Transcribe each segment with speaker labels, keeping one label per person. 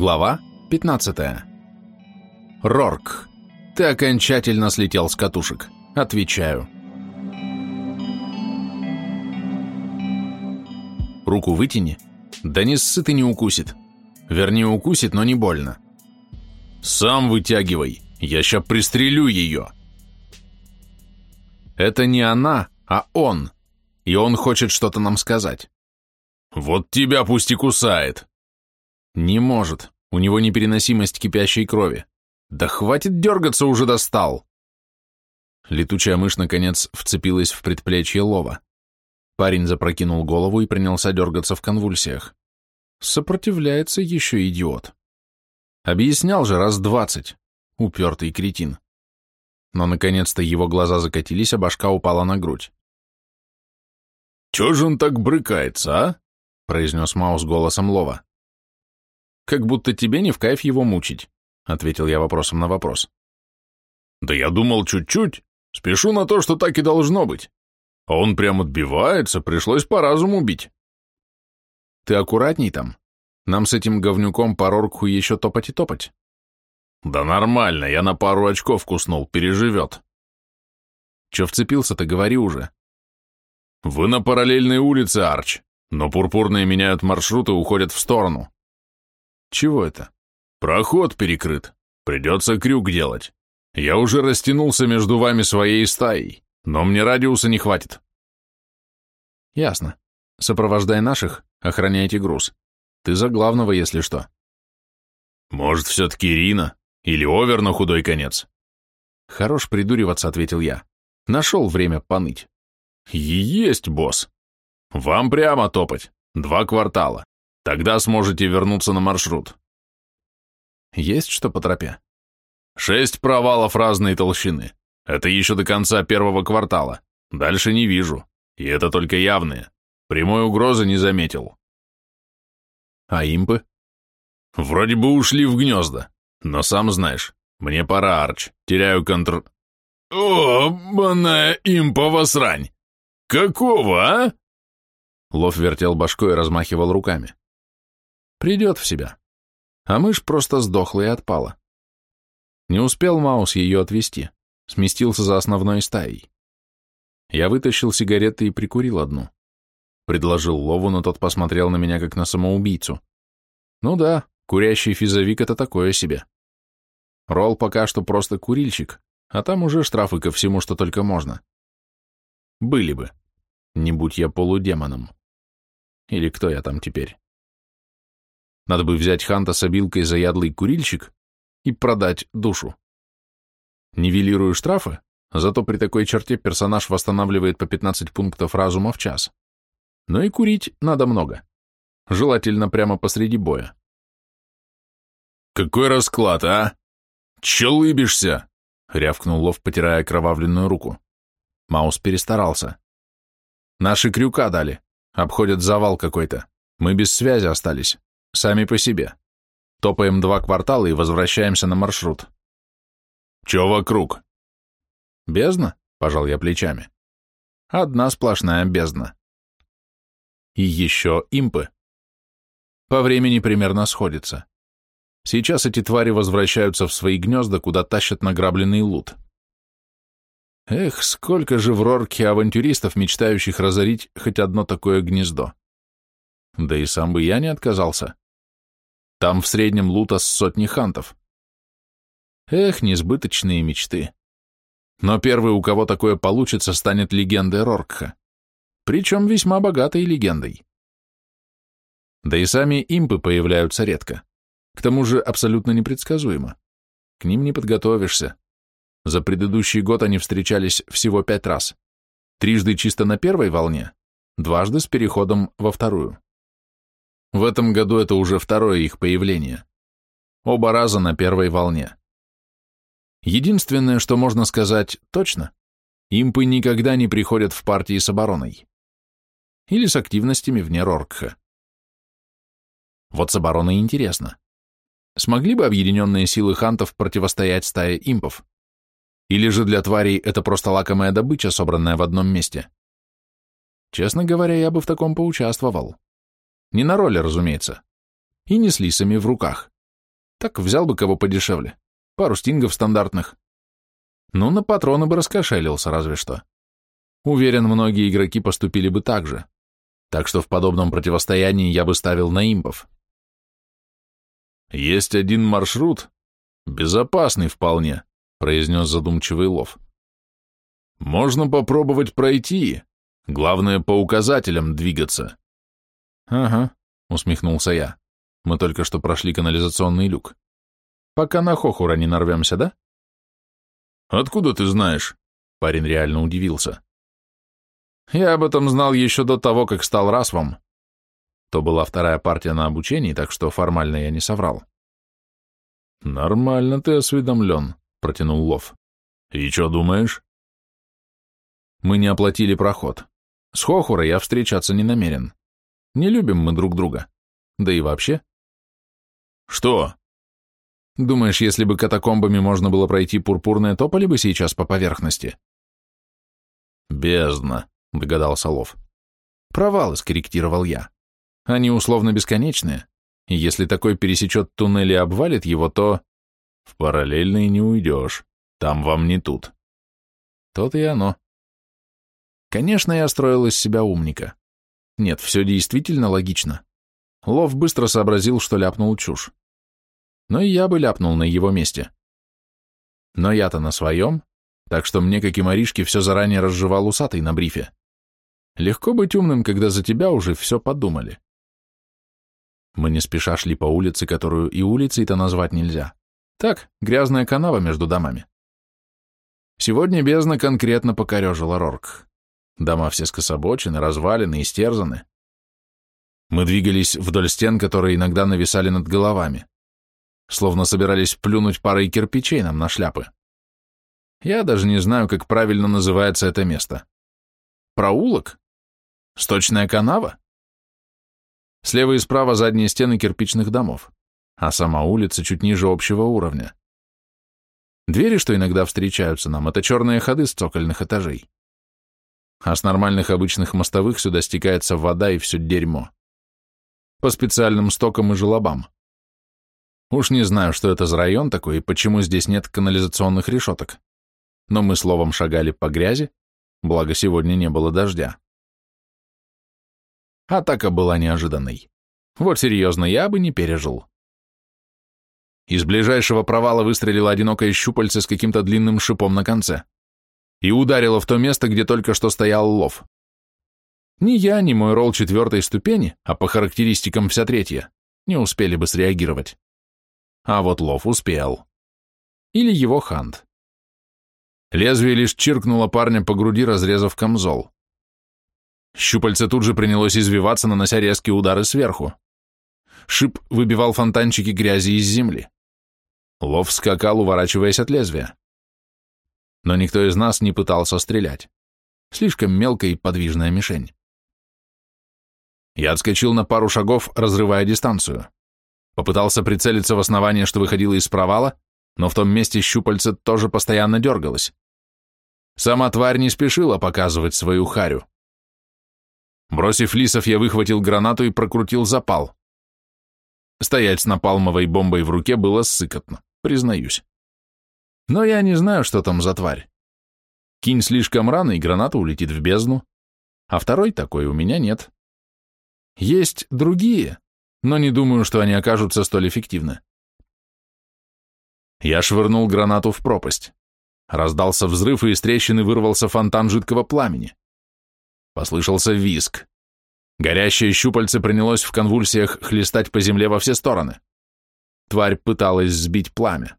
Speaker 1: Глава 15. Рорк, ты окончательно слетел с катушек. Отвечаю. Руку вытяни. Да не ссы не укусит. Вернее, укусит, но не больно. Сам вытягивай. Я ща пристрелю ее. Это не она, а он. И он хочет что-то нам сказать. Вот тебя пусть и кусает. Не может. У него непереносимость кипящей крови. Да хватит дергаться, уже достал. Летучая мышь, наконец, вцепилась в предплечье лова. Парень запрокинул голову и принялся дергаться в конвульсиях. Сопротивляется еще идиот. Объяснял же раз двадцать. Упертый кретин. Но, наконец-то, его глаза закатились, а башка упала на грудь. «Чё же он так брыкается, а?» — произнес Маус голосом Лова. «Как будто тебе не в кайф его мучить», — ответил я вопросом на вопрос. «Да я думал чуть-чуть. Спешу на то, что так и должно быть. А он прям отбивается, пришлось по разуму бить». «Ты аккуратней там. Нам с этим говнюком по Роркху еще топать и топать». «Да нормально, я на пару очков куснул, переживет». «Че вцепился-то, говори уже». «Вы на параллельной улице, Арч, но пурпурные меняют маршруты и уходят в сторону. Чего это? Проход перекрыт. Придется крюк делать. Я уже растянулся между вами своей стаей, но мне радиуса не хватит. Ясно. Сопровождай наших, охраняйте груз. Ты за главного, если что. Может, все-таки Ирина? Или Овер на худой конец? Хорош придуриваться, ответил я. Нашел время поныть. Есть, босс. Вам прямо топать. Два квартала. Тогда сможете вернуться на маршрут. Есть что по тропе? Шесть провалов разной толщины. Это еще до конца первого квартала. Дальше не вижу. И это только явные. Прямой угрозы не заметил. А импы? Вроде бы ушли в гнезда. Но сам знаешь, мне пора, Арч. Теряю контр... О, банная импова срань! Какого, а? Лов вертел башкой и размахивал руками. Придет в себя. А мышь просто сдохла и отпала. Не успел Маус ее отвести, сместился за основной стаей. Я вытащил сигареты и прикурил одну. Предложил Лову, но тот посмотрел на меня, как на самоубийцу. Ну да, курящий физовик — это такое себе. Ролл пока что просто курильщик, а там уже штрафы ко всему, что только можно. Были бы. Не будь я полудемоном. Или кто я там теперь? Надо бы взять Ханта с обилкой заядлый курильщик и продать душу. Нивелирую штрафы, зато при такой черте персонаж восстанавливает по 15 пунктов разума в час. Но и курить надо много. Желательно прямо посреди боя. «Какой расклад, а? Че лыбишься?» — рявкнул Лов, потирая кровавленную руку. Маус перестарался. «Наши крюка дали. Обходят завал какой-то. Мы без связи остались. Сами по себе. Топаем два квартала и возвращаемся на маршрут. Че вокруг? Бездна? Пожал я плечами. Одна сплошная бездна. И еще импы. По времени примерно сходится. Сейчас эти твари возвращаются в свои гнезда, куда тащат награбленный лут. Эх, сколько же в Рорке авантюристов, мечтающих разорить хоть одно такое гнездо. Да и сам бы я не отказался. Там в среднем лута с сотни хантов. Эх, несбыточные мечты. Но первый, у кого такое получится, станет легендой Роркха. Причем весьма богатой легендой. Да и сами импы появляются редко. К тому же абсолютно непредсказуемо. К ним не подготовишься. За предыдущий год они встречались всего пять раз. Трижды чисто на первой волне, дважды с переходом во вторую. В этом году это уже второе их появление. Оба раза на первой волне. Единственное, что можно сказать точно, импы никогда не приходят в партии с обороной. Или с активностями вне Роркха. Вот с обороной интересно. Смогли бы объединенные силы хантов противостоять стае импов? Или же для тварей это просто лакомая добыча, собранная в одном месте? Честно говоря, я бы в таком поучаствовал. Не на роли, разумеется. И не с лисами в руках. Так взял бы кого подешевле. Пару стингов стандартных. Ну, на патроны бы раскошелился, разве что. Уверен, многие игроки поступили бы так же. Так что в подобном противостоянии я бы ставил на импов. «Есть один маршрут, безопасный вполне», — произнес задумчивый Лов. «Можно попробовать пройти, главное по указателям двигаться».
Speaker 2: «Ага», — усмехнулся я. «Мы только что прошли канализационный люк. Пока на Хохура не нарвемся, да?»
Speaker 1: «Откуда ты знаешь?» Парень реально удивился.
Speaker 2: «Я об этом знал еще до того, как стал расвом. То была вторая партия на обучении, так что формально я не соврал».
Speaker 1: «Нормально ты осведомлен», — протянул Лов. «И что думаешь?»
Speaker 2: «Мы не оплатили проход. С Хохура я встречаться не намерен. Не любим мы друг друга. Да и вообще».
Speaker 1: «Что?»
Speaker 2: Думаешь, если бы катакомбами можно было пройти пурпурное, топали бы сейчас по поверхности?
Speaker 1: Бездна, догадался Лов.
Speaker 2: Провалы, скорректировал я. Они условно бесконечные, и если такой пересечет туннель и обвалит его, то...
Speaker 1: В параллельный не уйдешь, там вам не тут.
Speaker 2: То-то и оно. Конечно, я строил из себя умника. Нет, все действительно логично. Лов быстро сообразил, что ляпнул чушь но и я бы ляпнул на его месте. Но я-то на своем, так что мне, как и Маришке, все заранее разжевал усатый на брифе. Легко быть умным, когда за тебя уже все подумали. Мы не спеша шли по улице, которую и улицей-то назвать нельзя. Так, грязная канава между домами. Сегодня бездна конкретно покорежила Рорк. Дома все скособочены, развалины, истерзаны. Мы двигались вдоль стен, которые иногда нависали над головами словно собирались плюнуть парой кирпичей нам на шляпы. Я даже не знаю, как правильно называется это место. Проулок? Сточная канава? Слева и справа задние стены кирпичных домов, а сама улица чуть ниже общего уровня. Двери, что иногда встречаются нам, это черные ходы с цокольных этажей. А с нормальных обычных мостовых сюда стекается вода и все дерьмо. По специальным стокам и желобам. Уж не знаю, что это за район такой и почему здесь нет канализационных решеток. Но мы словом шагали по грязи, благо сегодня не было дождя. Атака была неожиданной. Вот серьезно, я бы не пережил. Из ближайшего провала выстрелило одинокое щупальце с каким-то длинным шипом на конце и ударило в то место, где только что стоял лов. Ни я, ни мой ролл четвертой ступени, а по характеристикам вся третья, не успели бы среагировать. А вот лов успел. Или его хант. Лезвие лишь чиркнуло парня по груди, разрезав камзол. Щупальце тут же принялось извиваться, нанося резкие удары сверху. Шип выбивал фонтанчики грязи из земли. Лов скакал, уворачиваясь от лезвия. Но никто из нас не пытался стрелять. Слишком мелкая и подвижная мишень. Я отскочил на пару шагов, разрывая дистанцию. Попытался прицелиться в основание, что выходило из провала, но в том месте щупальце тоже постоянно дергалось. Сама тварь не спешила показывать свою харю. Бросив лисов, я выхватил гранату и прокрутил запал. Стоять с напалмовой бомбой в руке было сыкотно, признаюсь. Но я не знаю, что там за тварь. Кинь слишком рано, и граната улетит в бездну. А второй такой у меня нет. Есть другие, но не думаю, что они окажутся столь эффективны. Я швырнул гранату в пропасть. Раздался взрыв, и из трещины вырвался фонтан жидкого пламени. Послышался виск. Горящее щупальце принялось в конвульсиях хлестать по земле во все стороны. Тварь пыталась сбить пламя.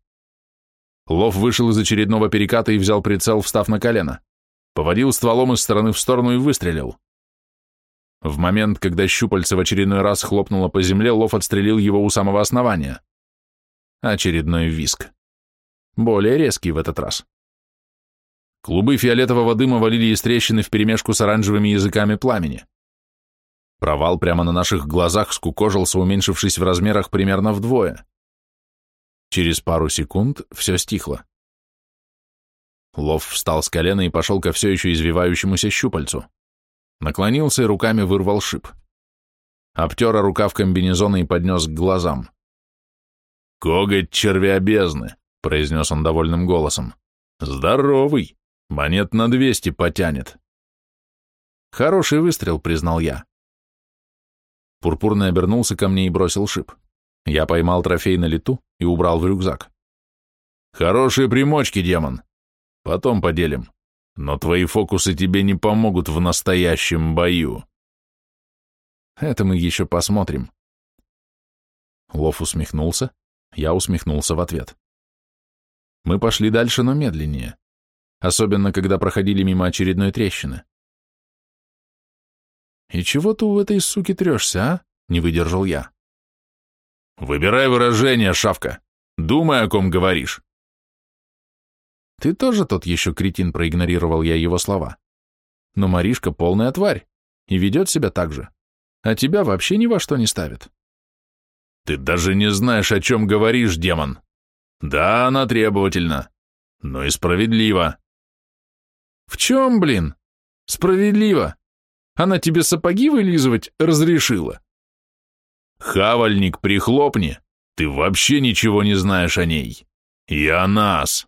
Speaker 2: Лов вышел из очередного переката и взял прицел, встав на колено. Поводил стволом из стороны в сторону и выстрелил. В момент, когда щупальце в очередной раз хлопнуло по земле, Лов отстрелил его у самого основания. Очередной виск. Более резкий в этот раз. Клубы фиолетового дыма валили из трещины вперемешку с оранжевыми языками пламени. Провал прямо на наших глазах скукожился, уменьшившись в размерах примерно вдвое. Через пару секунд все стихло. Лов встал с колена и пошел ко все еще извивающемуся щупальцу. Наклонился и руками вырвал шип. Обтер рукав комбинезона и поднес к глазам.
Speaker 1: «Коготь червя бездны», — произнес он довольным голосом. «Здоровый, монет на двести потянет».
Speaker 2: «Хороший выстрел», — признал я. Пурпурный обернулся ко мне и бросил шип. Я поймал трофей на лету и убрал в рюкзак.
Speaker 1: «Хорошие примочки, демон. Потом поделим. Но твои фокусы тебе не помогут в настоящем бою».
Speaker 2: «Это мы еще посмотрим». Лов усмехнулся, я усмехнулся в ответ. Мы пошли дальше, но медленнее, особенно когда проходили мимо очередной трещины. «И чего ты у этой суки трешься, а?» — не выдержал я.
Speaker 1: «Выбирай выражение, шавка. Думай, о ком говоришь».
Speaker 2: «Ты тоже тот еще кретин», — проигнорировал я его слова. «Но Маришка полная тварь и ведет себя так же, а тебя вообще ни во что не ставит».
Speaker 1: Ты даже не знаешь, о чем говоришь, демон. Да, она требовательна, но и справедлива.
Speaker 2: В чем, блин? Справедливо. Она тебе сапоги вылизывать разрешила?
Speaker 1: Хавальник, прихлопни. Ты вообще ничего не знаешь о ней. И о нас.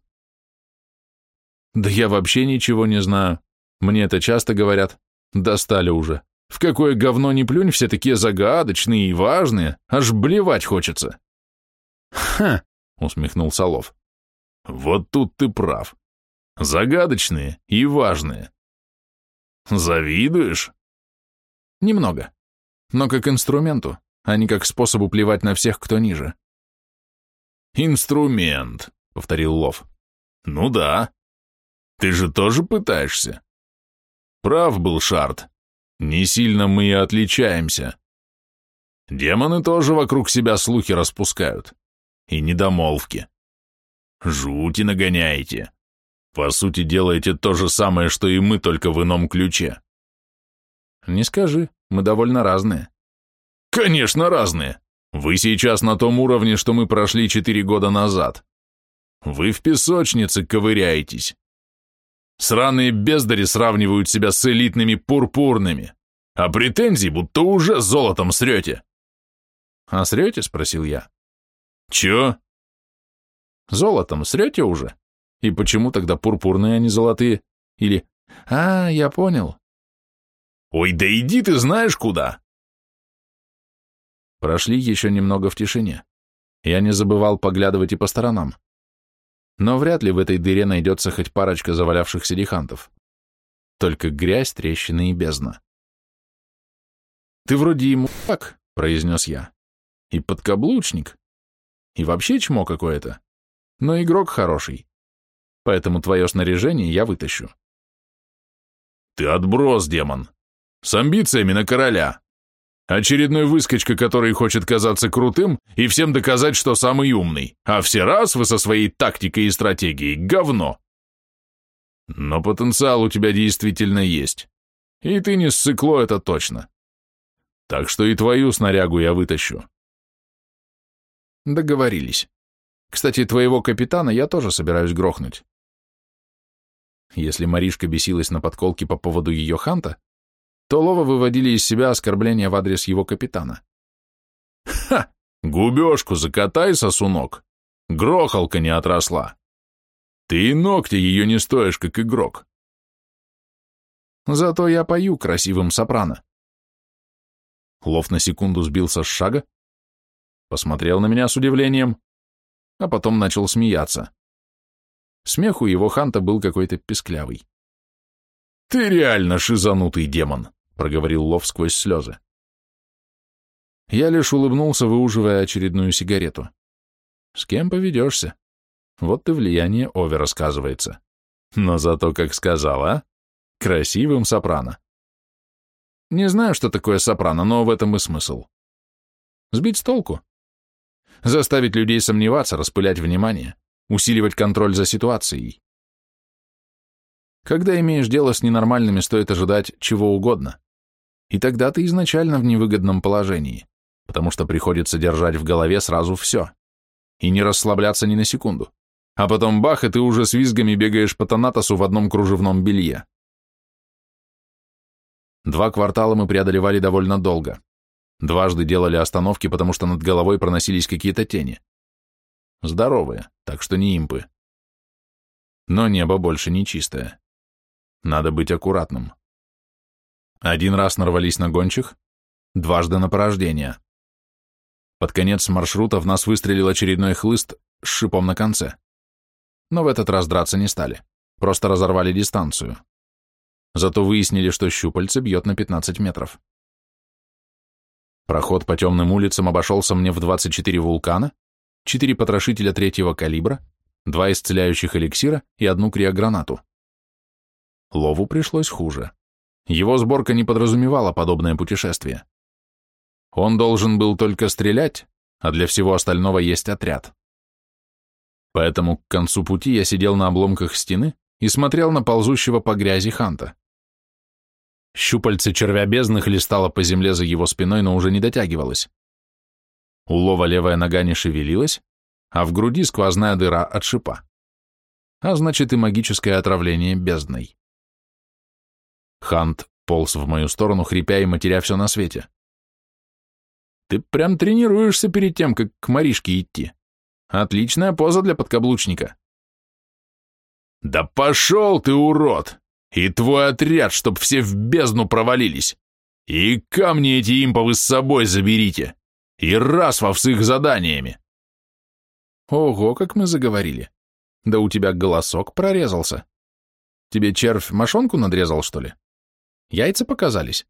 Speaker 2: Да я вообще ничего не знаю. Мне это часто говорят. Достали уже. В какое говно не плюнь, все такие загадочные и важные, аж блевать хочется.
Speaker 1: Ха, усмехнулся Лов. Вот тут ты прав. Загадочные и важные. Завидуешь?
Speaker 2: Немного. Но как инструменту, а не как способу плевать на всех, кто ниже.
Speaker 1: Инструмент, повторил Лов. Ну да. Ты же тоже пытаешься. Прав был Шарт. Не сильно мы и отличаемся. Демоны тоже вокруг себя слухи распускают. И недомолвки. Жути нагоняете. По сути, делаете то же самое, что и мы, только в ином ключе.
Speaker 2: Не скажи, мы довольно разные.
Speaker 1: Конечно, разные. Вы сейчас на том уровне, что мы прошли четыре года назад. Вы в песочнице ковыряетесь. Сраные бездари сравнивают себя с элитными пурпурными, а претензий, будто уже золотом срете.
Speaker 2: «А срете?» — спросил я.
Speaker 1: «Чё?»
Speaker 2: «Золотом срете уже? И почему тогда пурпурные, а не золотые? Или... А, я понял».
Speaker 1: «Ой, да иди ты знаешь куда!»
Speaker 2: Прошли еще немного в тишине. Я не забывал поглядывать и по сторонам но вряд ли в этой дыре найдется хоть парочка завалявшихся дихантов. Только грязь, трещины и бездна. «Ты вроде ему так», — произнес я, — «и подкаблучник, и вообще чмо какое-то, но игрок хороший, поэтому твое снаряжение я вытащу».
Speaker 1: «Ты отброс, демон, с амбициями на короля», Очередной выскочка, который хочет казаться крутым и всем доказать, что самый умный, а все раз вы со своей тактикой и стратегией — говно. Но потенциал у тебя действительно есть. И ты не ссыкло, это точно. Так что и твою снарягу я вытащу.
Speaker 2: Договорились. Кстати, твоего капитана я тоже собираюсь грохнуть. Если Маришка бесилась на подколке по поводу ее ханта, то Лова выводили из себя оскорбления в адрес его капитана.
Speaker 1: «Ха! Губежку закатай, сосунок! Грохалка не отросла! Ты и ногти ее не стоишь, как игрок!»
Speaker 2: «Зато я пою красивым сопрано!» Лов на секунду сбился с шага, посмотрел на меня с удивлением, а потом начал смеяться. Смех у его ханта был какой-то песклявый.
Speaker 1: «Ты реально шизанутый демон», — проговорил Лов сквозь слезы.
Speaker 2: Я лишь улыбнулся, выуживая очередную сигарету. «С кем поведешься? Вот ты влияние Ови рассказывается. Но зато, как сказала, а? Красивым сопрано. Не знаю, что такое сопрано, но в этом и смысл. Сбить с толку. Заставить людей сомневаться, распылять внимание, усиливать контроль за ситуацией. Когда имеешь дело с ненормальными, стоит ожидать чего угодно. И тогда ты изначально в невыгодном положении, потому что приходится держать в голове сразу все. И не расслабляться ни на секунду. А потом бах, и ты уже с визгами бегаешь по Танатосу в одном кружевном белье. Два квартала мы преодолевали довольно долго. Дважды делали остановки, потому что над головой проносились какие-то тени. Здоровые, так что не импы. Но небо больше не чистое. Надо быть аккуратным. Один раз нарвались на гончих, дважды на порождение. Под конец маршрута в нас выстрелил очередной хлыст с шипом на конце. Но в этот раз драться не стали, просто разорвали дистанцию. Зато выяснили, что щупальце бьет на 15 метров. Проход по темным улицам обошелся мне в 24 вулкана, 4 потрошителя третьего калибра, два исцеляющих эликсира и одну криогранату. Лову пришлось хуже. Его сборка не подразумевала подобное путешествие. Он должен был только стрелять, а для всего остального есть отряд. Поэтому к концу пути я сидел на обломках стены и смотрел на ползущего по грязи Ханта. Щупальце червя бездны хлестало по земле за его спиной, но уже не дотягивалось. У лова левая нога не шевелилась, а в груди сквозная дыра от шипа. А значит и магическое отравление бездной. Хант полз в мою сторону, хрипя и матеря все на свете. «Ты прям тренируешься перед тем, как к Маришке идти. Отличная поза для подкаблучника». «Да пошел ты, урод! И твой отряд, чтоб все в бездну провалились! И камни эти имповы с собой заберите! И раз во с их заданиями!»
Speaker 1: «Ого, как мы заговорили! Да у тебя голосок прорезался! Тебе червь мошонку надрезал, что ли?» Яйца показались?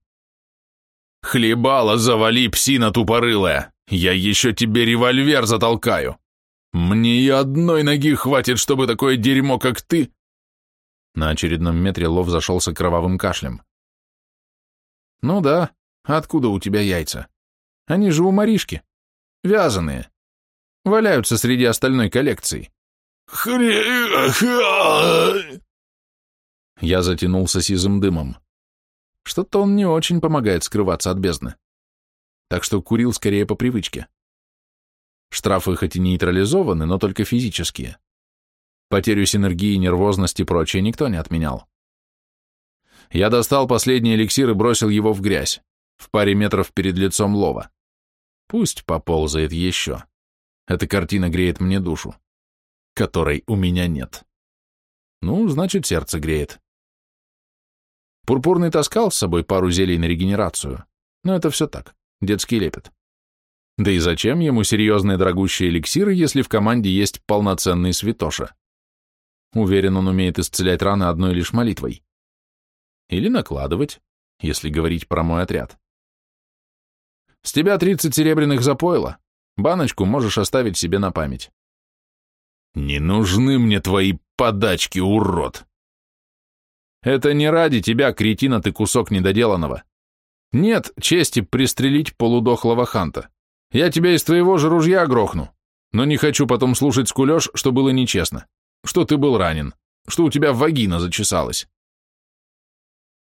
Speaker 2: Хлебала, завали, псина тупорылая! Я еще тебе револьвер затолкаю! Мне и одной ноги хватит, чтобы такое дерьмо, как ты...»
Speaker 1: На очередном метре лов зашелся кровавым кашлем. «Ну да, откуда у тебя яйца? Они же у Маришки. Вязаные. Валяются среди остальной коллекции».
Speaker 2: Хре...
Speaker 1: Я затянулся сизым дымом. Что-то он не очень помогает скрываться от бездны. Так что курил скорее по привычке. Штрафы хоть и нейтрализованы, но только физические. Потерю синергии, нервозность и прочее никто не отменял. Я достал последний эликсир и бросил его в грязь, в паре метров перед лицом лова. Пусть поползает еще. Эта картина греет мне душу, которой у меня нет. Ну, значит, сердце греет. Пурпурный таскал с собой пару зелий на регенерацию, но это все так, детский лепет. Да и зачем ему серьезные дорогущие эликсиры, если в команде есть полноценный святоша? Уверен, он умеет исцелять раны одной лишь молитвой. Или накладывать, если говорить про мой отряд. С тебя 30 серебряных запойло. Баночку можешь оставить себе на память.
Speaker 2: Не нужны мне твои подачки, урод.
Speaker 1: Это не ради тебя, кретина, ты кусок недоделанного. Нет чести пристрелить полудохлого ханта. Я тебя из твоего же ружья грохну, но не хочу потом слушать скулеж, что было нечестно, что ты был ранен, что у тебя вагина зачесалась.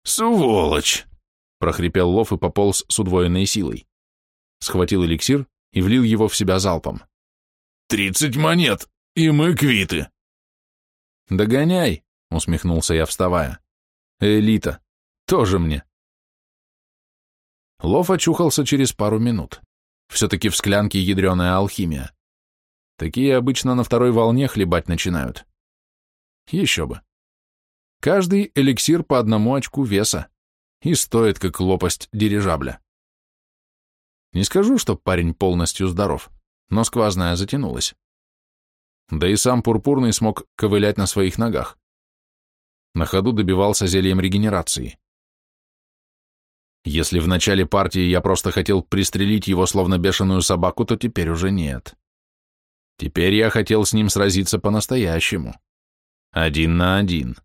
Speaker 2: «Сволочь!» — прохрипел Лов и пополз с удвоенной силой. Схватил эликсир и влил его в себя залпом. «Тридцать монет, и мы квиты!»
Speaker 1: «Догоняй!» — усмехнулся я, вставая. Элита. Тоже мне. Лов очухался через пару минут. Все-таки в склянке ядреная алхимия. Такие обычно на второй волне хлебать начинают. Еще бы. Каждый эликсир по одному очку веса и стоит как лопасть дирижабля. Не скажу, что парень полностью здоров, но сквозная затянулась. Да и сам Пурпурный смог ковылять на своих ногах на ходу добивался зельем регенерации. Если в начале партии я просто хотел пристрелить его словно бешеную собаку, то теперь уже нет. Теперь я хотел с ним сразиться по-настоящему. Один на один.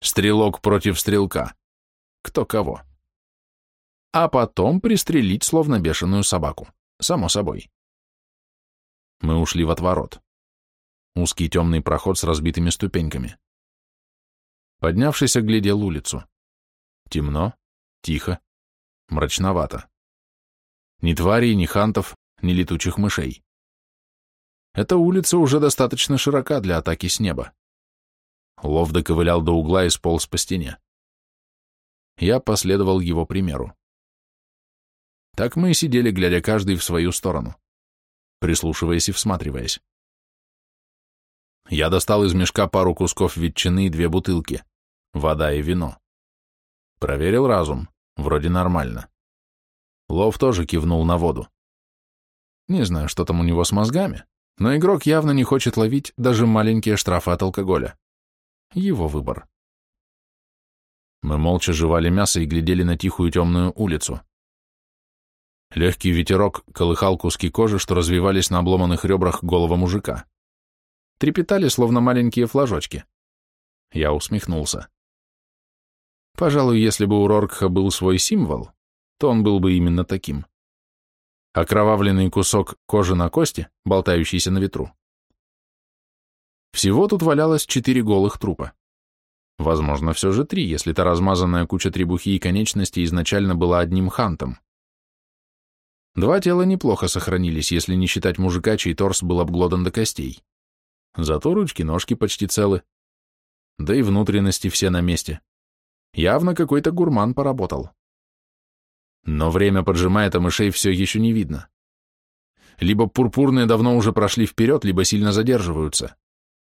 Speaker 1: Стрелок против стрелка. Кто кого. А потом пристрелить словно бешеную собаку. Само собой. Мы ушли в отворот. Узкий темный проход с разбитыми ступеньками. Поднявшись, оглядел улицу. Темно, тихо, мрачновато. Ни тварей, ни хантов, ни летучих мышей. Эта улица уже достаточно широка для атаки с неба. Лов доковылял до угла и сполз по стене. Я последовал его примеру. Так мы и сидели, глядя каждый в свою сторону, прислушиваясь и всматриваясь.
Speaker 2: Я достал из мешка пару кусков ветчины и две бутылки. Вода и вино. Проверил разум. Вроде нормально. Лов тоже кивнул на воду. Не знаю, что там у него с мозгами, но игрок явно не хочет ловить даже маленькие штрафы от алкоголя. Его выбор. Мы молча жевали мясо и глядели на тихую темную улицу. Легкий ветерок колыхал куски кожи, что развивались на обломанных ребрах голого мужика. Трепетали, словно маленькие флажочки. Я усмехнулся. Пожалуй, если бы у Роркха был свой символ, то он был бы именно таким. Окровавленный кусок кожи на кости, болтающийся на ветру. Всего тут валялось четыре голых трупа. Возможно, все же три, если та размазанная куча требухи и конечностей изначально была одним хантом. Два тела неплохо сохранились, если не считать мужика, чей торс был обглодан до костей. Зато ручки-ножки почти целы. Да и внутренности все на месте. Явно какой-то гурман поработал. Но время поджимает, а мышей все еще не видно. Либо пурпурные давно уже прошли вперед, либо сильно задерживаются.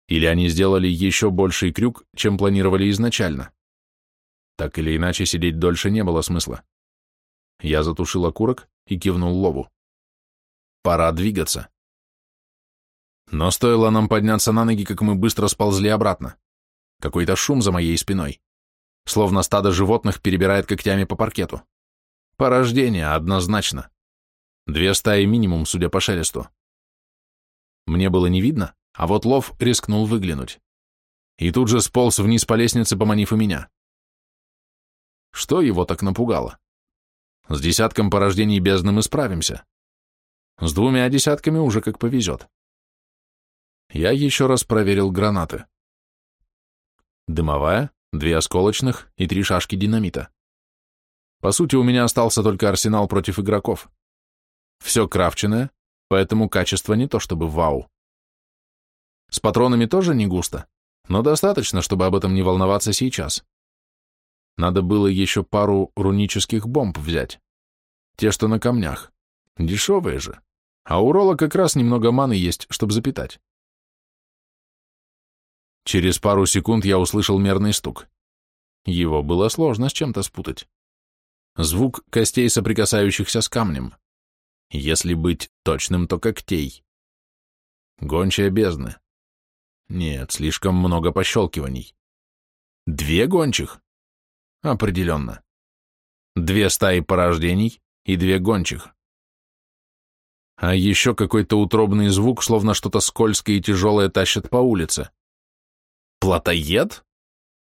Speaker 2: Или они сделали еще больший крюк, чем планировали изначально. Так или иначе, сидеть дольше не было смысла. Я затушил окурок и кивнул Лову. Пора двигаться. Но стоило нам подняться на ноги, как мы быстро сползли обратно. Какой-то шум за моей спиной словно стадо животных перебирает когтями по паркету. Порождение, однозначно. Две стаи минимум, судя по шелесту. Мне было не видно, а вот лов рискнул выглянуть. И тут же сполз вниз по лестнице, поманив и меня. Что его так напугало? С десятком порождений бездны мы справимся. С двумя десятками уже как повезет. Я еще раз проверил гранаты. Дымовая, две осколочных и три шашки динамита. По сути, у меня остался только арсенал против игроков. Все крафченное, поэтому качество не то чтобы вау. С патронами тоже не густо, но достаточно, чтобы об этом не волноваться сейчас. Надо было еще пару рунических бомб взять. Те, что на камнях. Дешевые же. А у Рола как раз немного маны есть, чтобы запитать. Через пару секунд я услышал мерный стук. Его было сложно с чем-то спутать. Звук костей, соприкасающихся с камнем. Если быть точным, то когтей. Гончая бездны. Нет, слишком много пощелкиваний. Две гончих? Определенно. Две стаи порождений и две гончих. А еще какой-то утробный звук, словно что-то скользкое и тяжелое тащат по улице. Платоед?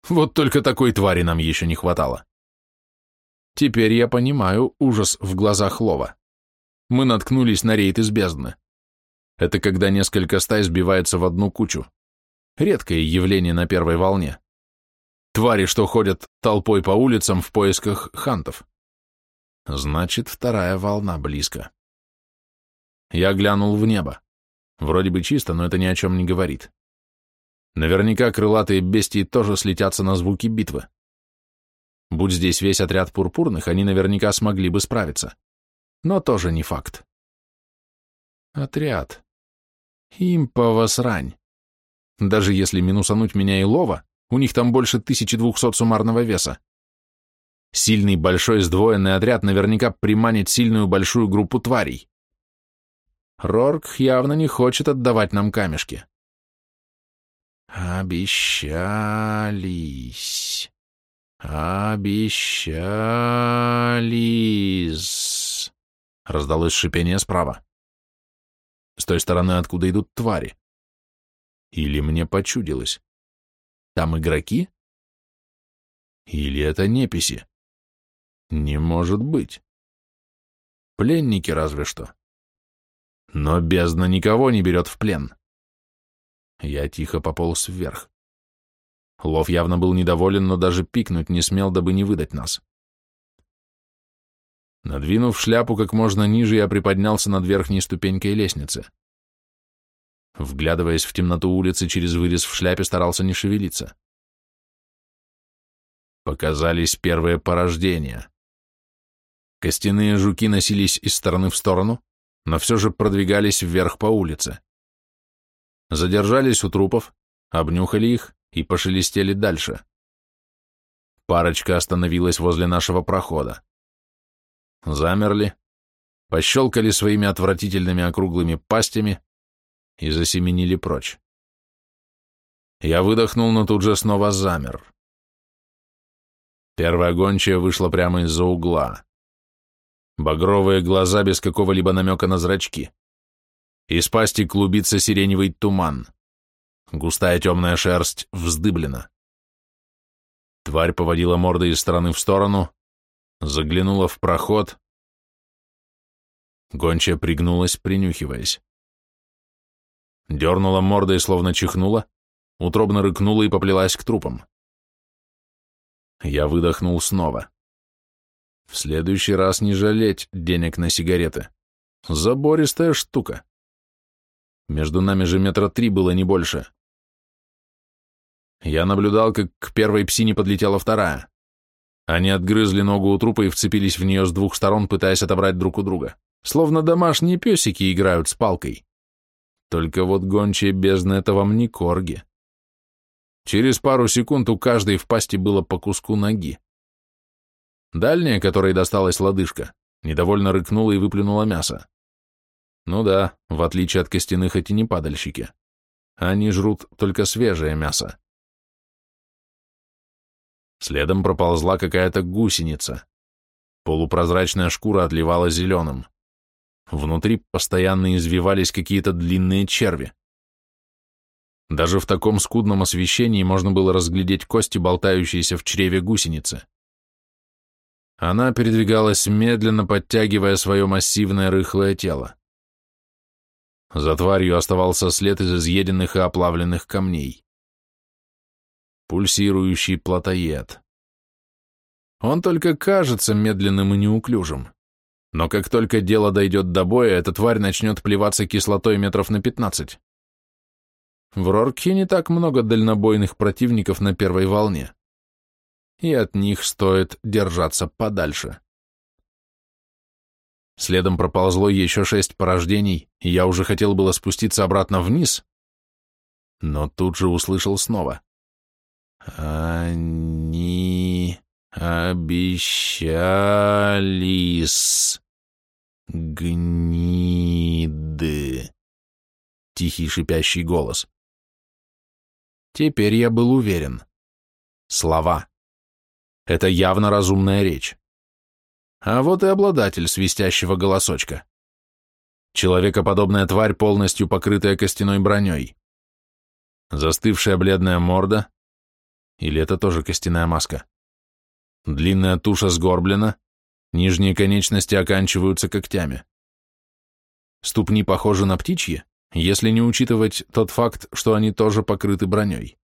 Speaker 2: Вот только такой твари нам еще не хватало. Теперь я понимаю ужас в глазах Лова. Мы наткнулись на рейд из бездны. Это когда несколько стай сбиваются в одну кучу. Редкое явление на первой волне. Твари, что ходят толпой по улицам в поисках хантов. Значит, вторая волна близко. Я глянул в небо. Вроде бы чисто, но это ни о чем не говорит. Наверняка крылатые бестии тоже слетятся на звуки битвы. Будь здесь весь отряд пурпурных, они наверняка смогли бы справиться. Но тоже не факт. Отряд. Импова срань. Даже если минусануть меня и лова, у них там больше 1200 суммарного веса. Сильный большой сдвоенный отряд наверняка приманит сильную большую группу тварей. Рорк явно не хочет отдавать нам камешки. Обещались. Обещались. Раздалось шипение справа. С той стороны, откуда идут твари. Или мне почудилось. Там игроки? Или это неписи? Не может быть. Пленники разве что. Но бездна никого не берет в плен. Я тихо пополз вверх. Лов явно был недоволен, но даже пикнуть не смел, дабы не выдать нас. Надвинув шляпу как можно ниже, я приподнялся над верхней ступенькой лестницы. Вглядываясь в темноту улицы через вырез в шляпе, старался не шевелиться. Показались первые порождения. Костяные жуки носились из стороны в сторону, но все же продвигались вверх по улице. Задержались у трупов, обнюхали их и пошелестели дальше. Парочка остановилась возле нашего прохода. Замерли, пощелкали своими отвратительными округлыми пастями и засеменили прочь. Я выдохнул, но тут же снова замер. Первая гончая вышла прямо из-за угла. Багровые глаза без какого-либо намека на зрачки. Из пасти клубится сиреневый туман. Густая темная шерсть вздыблена. Тварь поводила мордой из стороны в сторону, заглянула в проход. Гончая пригнулась, принюхиваясь. Дернула мордой, словно чихнула, утробно рыкнула и поплелась к трупам. Я выдохнул снова. В следующий раз не жалеть денег на сигареты. Забористая штука. Между нами же метра три было не больше. Я наблюдал, как к первой псине подлетела вторая. Они отгрызли ногу у трупа и вцепились в нее с двух сторон, пытаясь отобрать друг у друга. Словно домашние песики играют с палкой. Только вот гончие бездны — это вам не корги. Через пару секунд у каждой в пасти было по куску ноги. Дальняя, которой досталась лодыжка, недовольно рыкнула и выплюнула мясо. Ну да, в отличие от костяных эти не падальщики. Они жрут только свежее мясо. Следом проползла какая-то гусеница. Полупрозрачная шкура отливала зеленым. Внутри постоянно извивались какие-то длинные черви. Даже в таком скудном освещении можно было разглядеть кости, болтающиеся в чреве гусеницы. Она передвигалась медленно, подтягивая свое массивное рыхлое тело. За тварью оставался след из изъеденных и оплавленных камней. Пульсирующий плотоед. Он только кажется медленным и неуклюжим. Но как только дело дойдет до боя, эта тварь начнет плеваться кислотой метров на пятнадцать. В Роркхе не так много дальнобойных противников на первой волне. И от них стоит держаться подальше. Следом проползло еще шесть порождений, и я уже хотел было спуститься обратно вниз, но тут же услышал снова. Они обещались гниды. Тихий шипящий голос. Теперь я был уверен. Слова. Это явно разумная речь. А вот и обладатель свистящего голосочка. Человекоподобная тварь, полностью покрытая костяной броней. Застывшая бледная морда. Или это тоже костяная маска? Длинная туша сгорблена, нижние конечности оканчиваются когтями. Ступни похожи на птичьи, если не учитывать тот факт, что они тоже покрыты броней.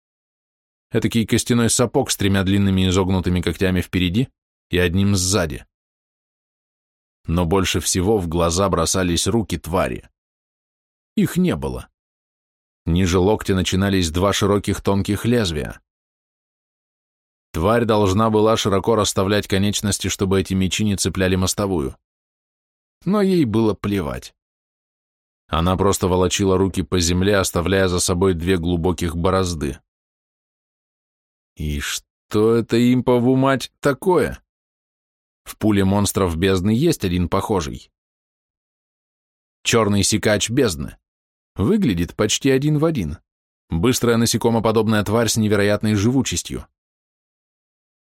Speaker 2: Этакий костяной сапог с тремя длинными изогнутыми когтями впереди и одним сзади. Но больше всего в глаза бросались руки твари. Их не было. Ниже локтя начинались два широких тонких лезвия. Тварь должна была широко расставлять конечности, чтобы эти мечи не цепляли мостовую. Но ей было плевать. Она просто волочила руки по земле, оставляя за собой две глубоких борозды. И что это им, пову мать, такое? В пуле монстров бездны есть один похожий. Черный сикач бездны. Выглядит почти один в один. Быстрая насекомоподобная тварь с невероятной живучестью.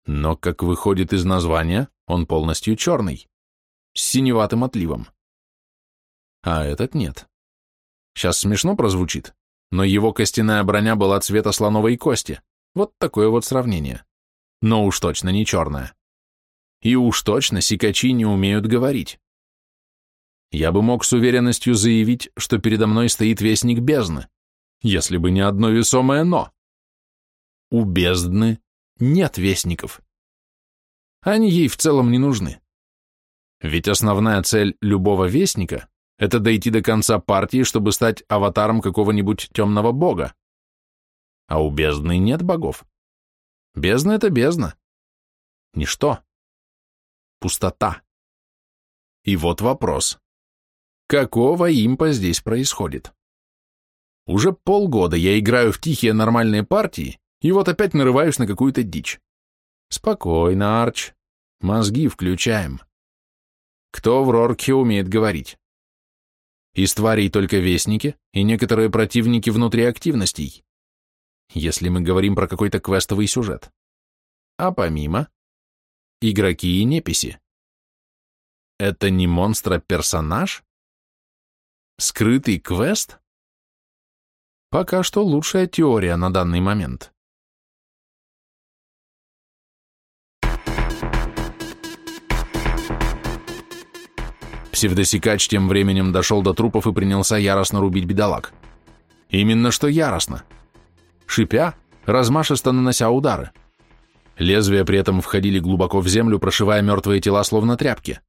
Speaker 2: Но, как выходит из названия, он полностью черный, с синеватым отливом. А этот нет. Сейчас смешно прозвучит, но его костяная броня была цвета слоновой кости. Вот такое вот сравнение. Но уж точно не черная. И уж точно сикачи не умеют говорить. Я бы мог с уверенностью заявить, что передо мной стоит вестник бездны, если бы не одно весомое «но». У бездны нет вестников. Они ей в целом не нужны. Ведь основная цель любого вестника — это дойти до конца партии, чтобы стать аватаром какого-нибудь темного бога. А у бездны нет богов. Бездна — это бездна. Ничто. Пустота. И вот вопрос. Какого импа здесь происходит? Уже полгода я играю в тихие нормальные партии, и вот опять нарываюсь на какую-то дичь. Спокойно, Арч. Мозги включаем. Кто в Роркхе умеет говорить? Из тварей только вестники и некоторые противники внутри активностей, если мы говорим про какой-то квестовый сюжет. А помимо — игроки и неписи. Это не монстра-персонаж? Скрытый квест? Пока что лучшая теория на данный момент. Псевдосекач тем временем дошел до трупов и принялся яростно рубить бедолаг. Именно что яростно. Шипя, размашисто нанося удары. Лезвия при этом входили глубоко в землю, прошивая мертвые тела словно тряпки.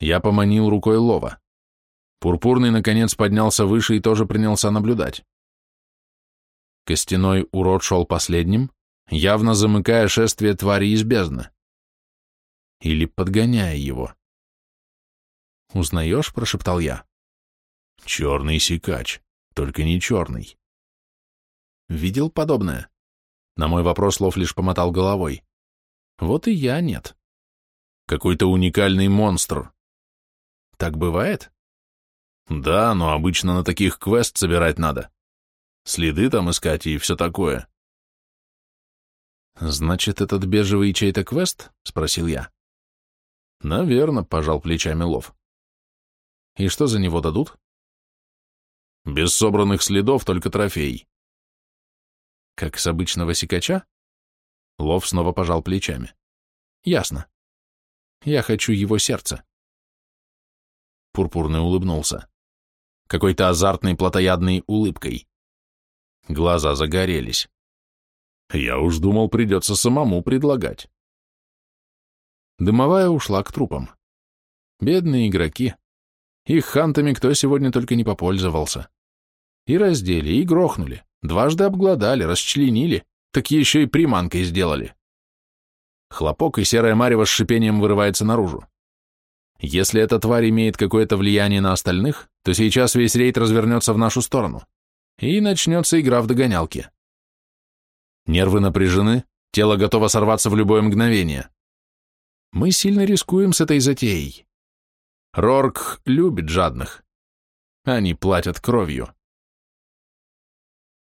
Speaker 2: Я поманил рукой лова. Пурпурный, наконец, поднялся выше и тоже принялся наблюдать. Костяной урод шел последним, явно замыкая шествие твари из бездны. Или подгоняя его. «Узнаешь?» — прошептал я. «Черный сикач, только не черный». «Видел подобное?» На мой вопрос Лов лишь помотал головой. «Вот и я нет». «Какой-то уникальный монстр». «Так бывает?» «Да, но обычно на таких квест собирать надо. Следы там искать и все такое». «Значит, этот бежевый чей-то квест?» — спросил я. «Наверно», — пожал плечами Лов. «И что за него дадут?» «Без собранных следов только трофей». «Как с обычного сикача?» Лов снова пожал плечами. «Ясно. Я хочу его сердце». Пурпурный улыбнулся. Какой-то азартной плотоядной улыбкой. Глаза загорелись. Я уж думал, придется самому предлагать. Дымовая ушла к трупам. Бедные игроки. Их хантами кто сегодня только не попользовался. И раздели, и грохнули, дважды обглодали, расчленили, так еще и приманкой сделали. Хлопок и серая марево с шипением вырывается наружу. Если эта тварь имеет какое-то влияние на остальных, то сейчас весь рейд развернется в нашу сторону и начнется игра в догонялки. Нервы напряжены, тело готово сорваться в любое мгновение. Мы сильно рискуем с этой затеей. Рорк любит жадных. Они платят кровью.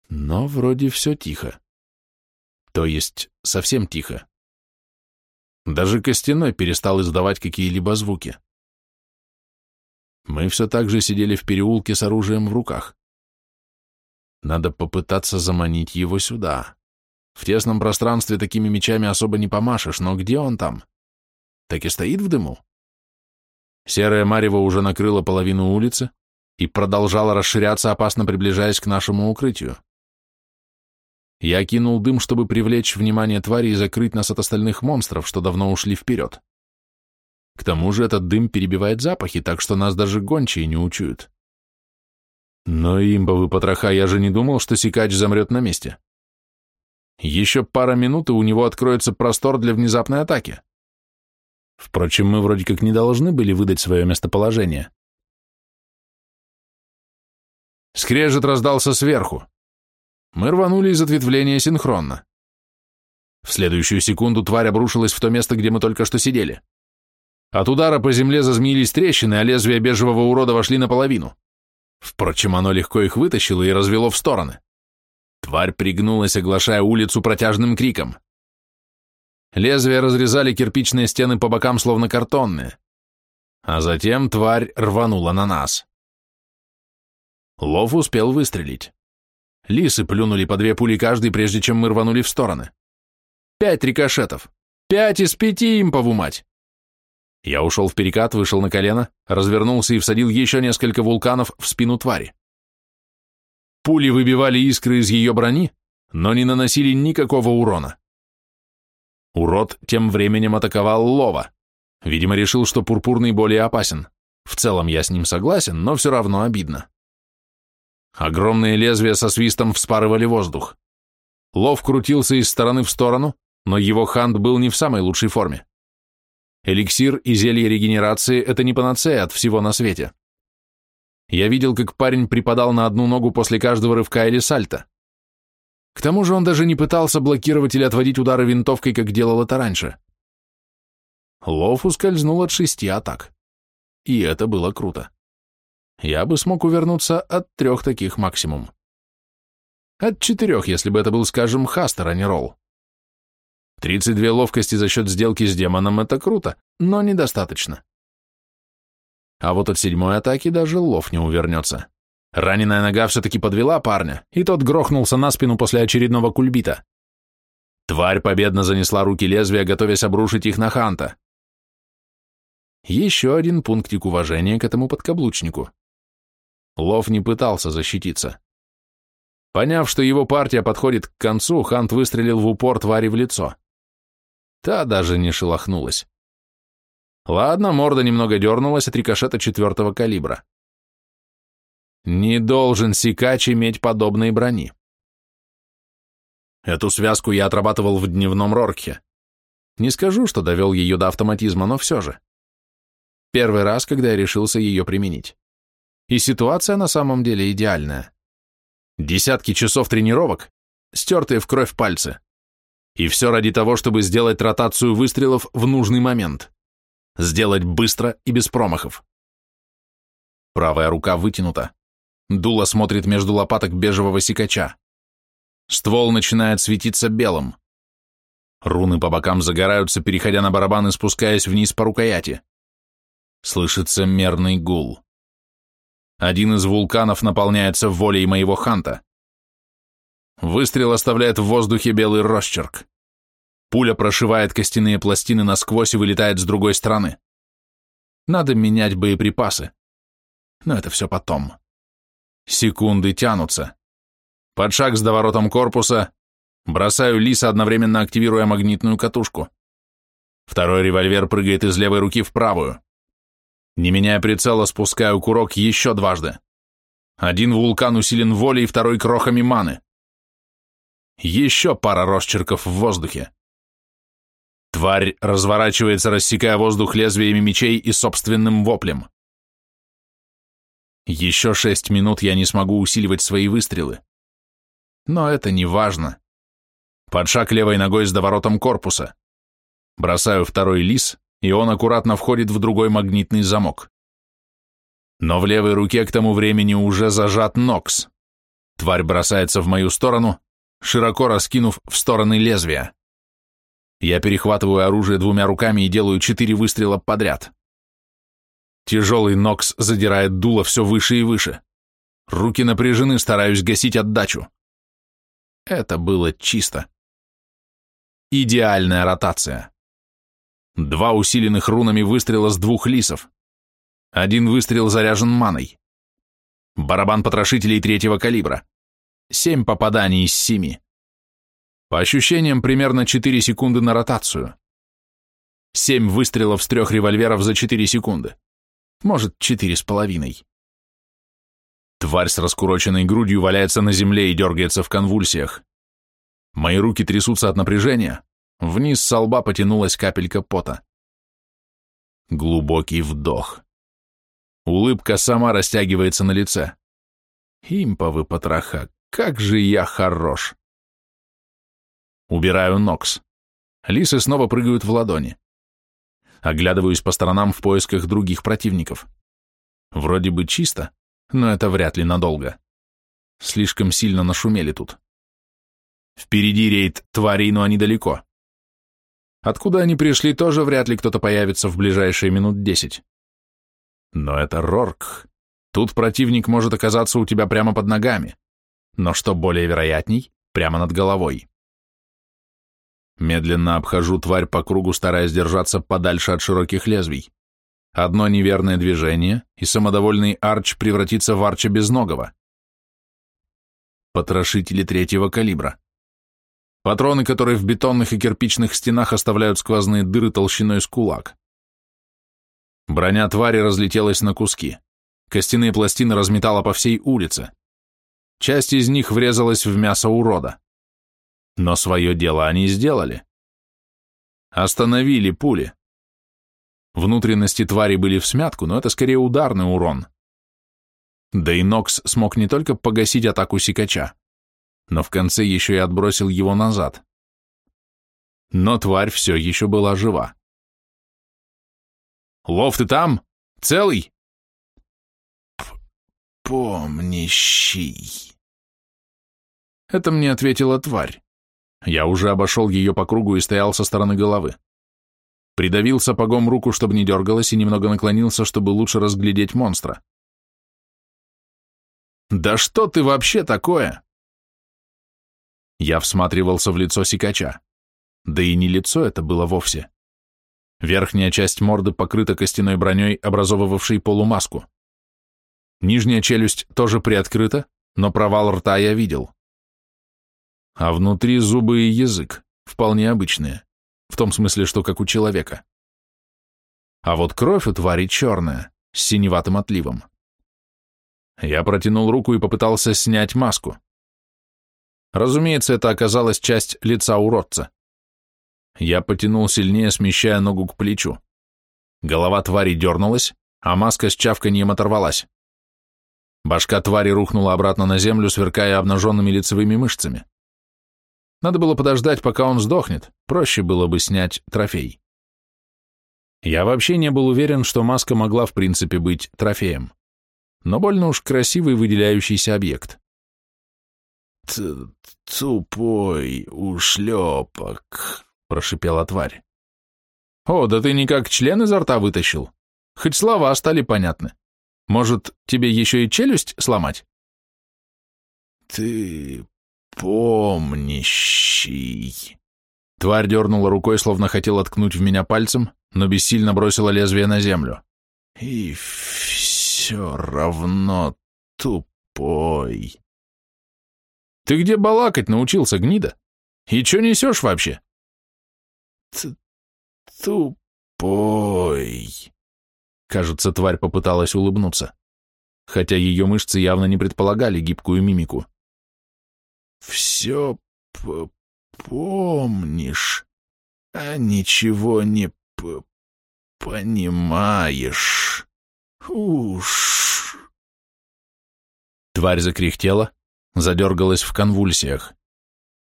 Speaker 2: Но вроде все тихо. То есть совсем тихо. Даже Костяной перестал издавать какие-либо звуки. Мы все так же сидели в переулке с оружием в руках. Надо попытаться заманить его сюда. В тесном пространстве такими мечами особо не помашешь, но где он там? Так и стоит в дыму. Серая марево уже накрыла половину улицы и продолжала расширяться, опасно приближаясь к нашему укрытию. Я кинул дым, чтобы привлечь внимание твари и закрыть нас от остальных монстров, что давно ушли вперед. К тому же этот дым перебивает запахи, так что нас даже гончие не учуют. Но имбовый потроха, я же не думал, что Сикач замрет на месте. Еще пара минут, и у него откроется простор для внезапной атаки. Впрочем, мы вроде как не должны были выдать свое местоположение. Скрежет раздался сверху. Мы рванули из ответвления синхронно. В следующую секунду тварь обрушилась в то место, где мы только что сидели. От удара по земле зазмеились трещины, а лезвия бежевого урода вошли наполовину. Впрочем, оно легко их вытащило и развело в стороны. Тварь пригнулась, оглашая улицу протяжным криком. Лезвия разрезали кирпичные стены по бокам, словно картонные. А затем тварь рванула на нас. Лов успел выстрелить. Лисы плюнули по две пули каждый, прежде чем мы рванули в стороны. Пять рикошетов. Пять из пяти импову мать. Я ушел в перекат, вышел на колено, развернулся и всадил еще несколько вулканов в спину твари. Пули выбивали искры из ее брони, но не наносили никакого урона. Урод тем временем атаковал Лова. Видимо, решил, что пурпурный более опасен. В целом я с ним согласен, но все равно обидно. Огромные лезвия со свистом вспарывали воздух. Лов крутился из стороны в сторону, но его хант был не в самой лучшей форме. Эликсир и зелье регенерации – это не панацея от всего на свете. Я видел, как парень припадал на одну ногу после каждого рывка или сальта. К тому же он даже не пытался блокировать или отводить удары винтовкой, как делал это раньше. Лов ускользнул от шести атак. И это было круто. Я бы смог увернуться от трех таких максимум. От четырех, если бы это был, скажем, Хастер, а не Ролл. 32 ловкости за счет сделки с демоном — это круто, но недостаточно. А вот от седьмой атаки даже Лов не увернется. Раненая нога все-таки подвела парня, и тот грохнулся на спину после очередного кульбита. Тварь победно занесла руки лезвия, готовясь обрушить их на Ханта. Еще один пунктик уважения к этому подкаблучнику. Лов не пытался защититься. Поняв, что его партия подходит к концу, Хант выстрелил в упор твари в лицо. Та даже не шелохнулась. Ладно, морда немного дернулась от рикошета четвертого калибра. Не должен Сикач иметь подобной брони. Эту связку я отрабатывал в дневном Рорке. Не скажу, что довел ее до автоматизма, но все же. Первый раз, когда я решился ее применить. И ситуация на самом деле идеальная. Десятки часов тренировок, стертые в кровь пальцы. И все ради того, чтобы сделать ротацию выстрелов в нужный момент. Сделать быстро и без промахов. Правая рука вытянута. Дуло смотрит между лопаток бежевого сикача. Ствол начинает светиться белым. Руны по бокам загораются, переходя на барабан и спускаясь вниз по рукояти. Слышится мерный гул. Один из вулканов наполняется волей моего ханта. Выстрел оставляет в воздухе белый росчерк. Пуля прошивает костяные пластины насквозь и вылетает с другой стороны. Надо менять боеприпасы. Но это все потом. Секунды тянутся. Под шаг с доворотом корпуса бросаю лиса, одновременно активируя магнитную катушку. Второй револьвер прыгает из левой руки в правую. Не меняя прицела, спускаю курок еще дважды. Один вулкан усилен волей, второй крохами маны. Еще пара росчерков в воздухе. Тварь разворачивается, рассекая воздух лезвиями мечей и собственным воплем. Еще шесть минут я не смогу усиливать свои выстрелы. Но это не важно. Под шаг левой ногой с доворотом корпуса. Бросаю второй лис, и он аккуратно входит в другой магнитный замок. Но в левой руке к тому времени уже зажат Нокс. Тварь бросается в мою сторону, широко раскинув в стороны лезвия. Я перехватываю оружие двумя руками и делаю четыре выстрела подряд. Тяжелый Нокс задирает дуло все выше и выше. Руки напряжены, стараюсь гасить отдачу. Это было чисто. Идеальная ротация. Два усиленных рунами выстрела с двух лисов. Один выстрел заряжен маной. Барабан потрошителей третьего калибра. Семь попаданий из семи. По ощущениям, примерно 4 секунды на ротацию. Семь выстрелов с трех револьверов за 4 секунды может, четыре с половиной. Тварь с раскуроченной грудью валяется на земле и дергается в конвульсиях. Мои руки трясутся от напряжения, вниз со лба потянулась капелька пота. Глубокий вдох. Улыбка сама растягивается на лице. Имповы потроха, как же я хорош. Убираю Нокс. Лисы снова прыгают в ладони. Оглядываюсь по сторонам в поисках других противников. Вроде бы чисто, но это вряд ли надолго. Слишком сильно нашумели тут. Впереди рейд тварей, но они далеко. Откуда они пришли, тоже вряд ли кто-то появится в ближайшие минут десять. Но это Рорк. Тут противник может оказаться у тебя прямо под ногами. Но что более вероятней, прямо над головой. Медленно обхожу тварь по кругу, стараясь держаться подальше от широких лезвий. Одно неверное движение, и самодовольный арч превратится в арча безногого. Потрошители третьего калибра. Патроны, которые в бетонных и кирпичных стенах оставляют сквозные дыры толщиной с кулак. Броня твари разлетелась на куски. Костяные пластины разметала по всей улице. Часть из них врезалась в мясо урода. Но свое дело они сделали. Остановили пули. Внутренности твари были в смятку, но это скорее ударный урон. Да и Нокс смог не только погасить атаку сикача, но в конце еще и отбросил его назад. Но тварь все еще была жива. «Лов, ты там? Целый?»
Speaker 1: «Помнящий».
Speaker 2: Это мне ответила тварь. Я уже обошел ее по кругу и стоял со стороны головы. Придавил сапогом руку, чтобы не дергалась, и немного наклонился, чтобы лучше разглядеть монстра. «Да что ты вообще такое?» Я всматривался в лицо сикача. Да и не лицо это было вовсе. Верхняя часть морды покрыта костяной броней, образовывавшей полумаску. Нижняя челюсть тоже приоткрыта, но провал рта я видел. А внутри зубы и язык, вполне обычные, в том смысле, что как у человека. А вот кровь у твари черная, с синеватым отливом. Я протянул руку и попытался снять маску. Разумеется, это оказалась часть лица уродца. Я потянул сильнее, смещая ногу к плечу. Голова твари дернулась, а маска с чавканьем оторвалась. Башка твари рухнула обратно на землю, сверкая обнаженными лицевыми мышцами. Надо было подождать, пока он сдохнет, проще было бы снять трофей. Я вообще не был уверен, что маска могла в принципе быть трофеем но больно уж красивый выделяющийся объект.
Speaker 1: «Тупой ушлепок», — прошипела тварь.
Speaker 2: «О, да ты никак член изо рта вытащил. Хоть слова стали понятны. Может, тебе еще и челюсть сломать?»
Speaker 1: «Ты помнящий».
Speaker 2: Тварь дернула рукой, словно хотела ткнуть в меня пальцем, но бессильно бросила лезвие на землю.
Speaker 1: «И все равно тупой.
Speaker 2: Ты где балакать научился, гнида? И что несешь вообще?
Speaker 1: Т Тупой.
Speaker 2: Кажется, тварь попыталась улыбнуться, хотя ее мышцы явно не предполагали гибкую мимику.
Speaker 1: Все помнишь, а ничего не понимаешь. Уж.
Speaker 2: Тварь закряхтела, задергалась в конвульсиях.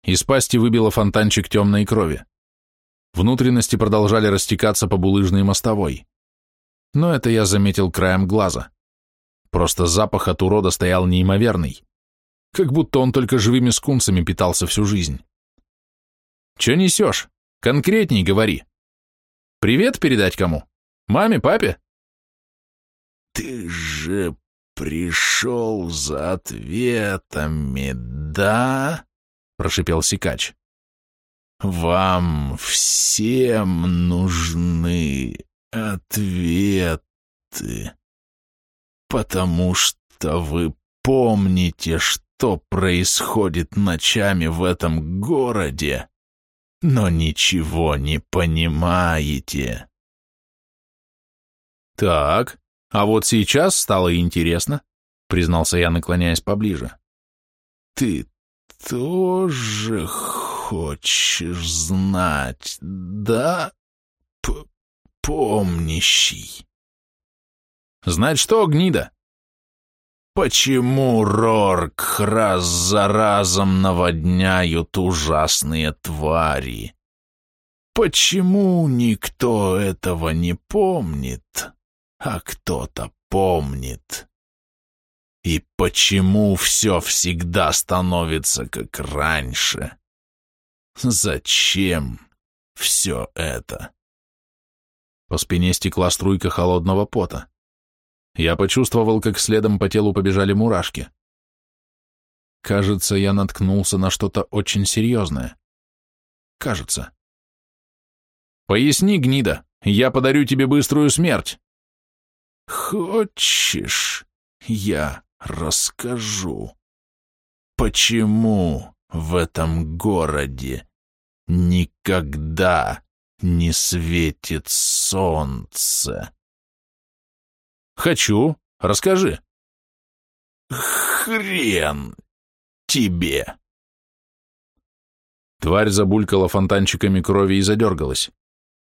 Speaker 2: Из пасти выбила фонтанчик темной крови. Внутренности продолжали растекаться по булыжной мостовой. Но это я заметил краем глаза. Просто запах от урода стоял неимоверный. Как будто он только живыми скунсами питался всю жизнь. Че несешь? Конкретней говори. Привет передать кому? Маме, папе?
Speaker 1: «Ты же пришел за ответами, да?» — прошипел Сикач. «Вам всем нужны ответы, потому что вы помните, что происходит ночами в этом городе, но ничего не понимаете».
Speaker 2: «Так, а вот сейчас стало интересно, признался я, наклоняясь поближе.
Speaker 1: Ты тоже хочешь знать, да, П помнящий?
Speaker 2: Знать что, гнида?
Speaker 1: Почему Рорк раз за разом наводняют ужасные твари? Почему никто этого не помнит? А кто-то помнит. И почему все всегда становится как раньше? Зачем все это?
Speaker 2: По спине стекла струйка холодного пота. Я почувствовал, как следом по телу побежали мурашки. Кажется, я наткнулся на что-то очень серьезное. Кажется. Поясни, гнида, я подарю тебе быструю смерть.
Speaker 1: Хочешь, я расскажу, почему в этом городе никогда не светит солнце?
Speaker 2: Хочу, расскажи.
Speaker 1: Хрен тебе!
Speaker 2: Тварь забулькала фонтанчиками крови и задергалась.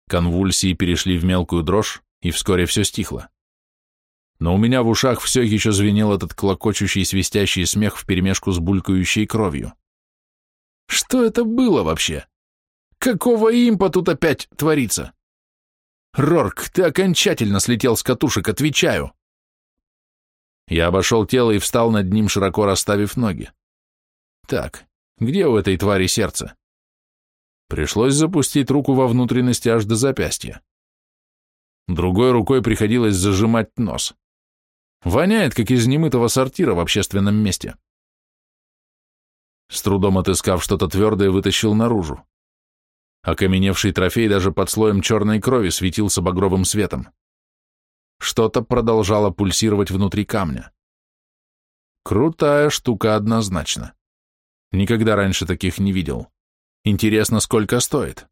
Speaker 2: Конвульсии перешли в мелкую дрожь, и вскоре все стихло. Но у меня в ушах все еще звенел этот клокочущий свистящий смех вперемешку с булькающей кровью. Что это было вообще? Какого импа тут опять творится? Рорк, ты окончательно слетел с катушек, отвечаю. Я обошел тело и встал над ним, широко расставив ноги. Так, где у этой твари сердце? Пришлось запустить руку во внутренности аж до запястья. Другой рукой приходилось зажимать нос. Воняет, как из немытого сортира в общественном месте. С трудом отыскав что-то твердое, вытащил наружу. Окаменевший трофей даже под слоем черной крови светился багровым светом. Что-то продолжало пульсировать внутри камня. Крутая штука однозначно. Никогда раньше таких не видел. Интересно, сколько стоит?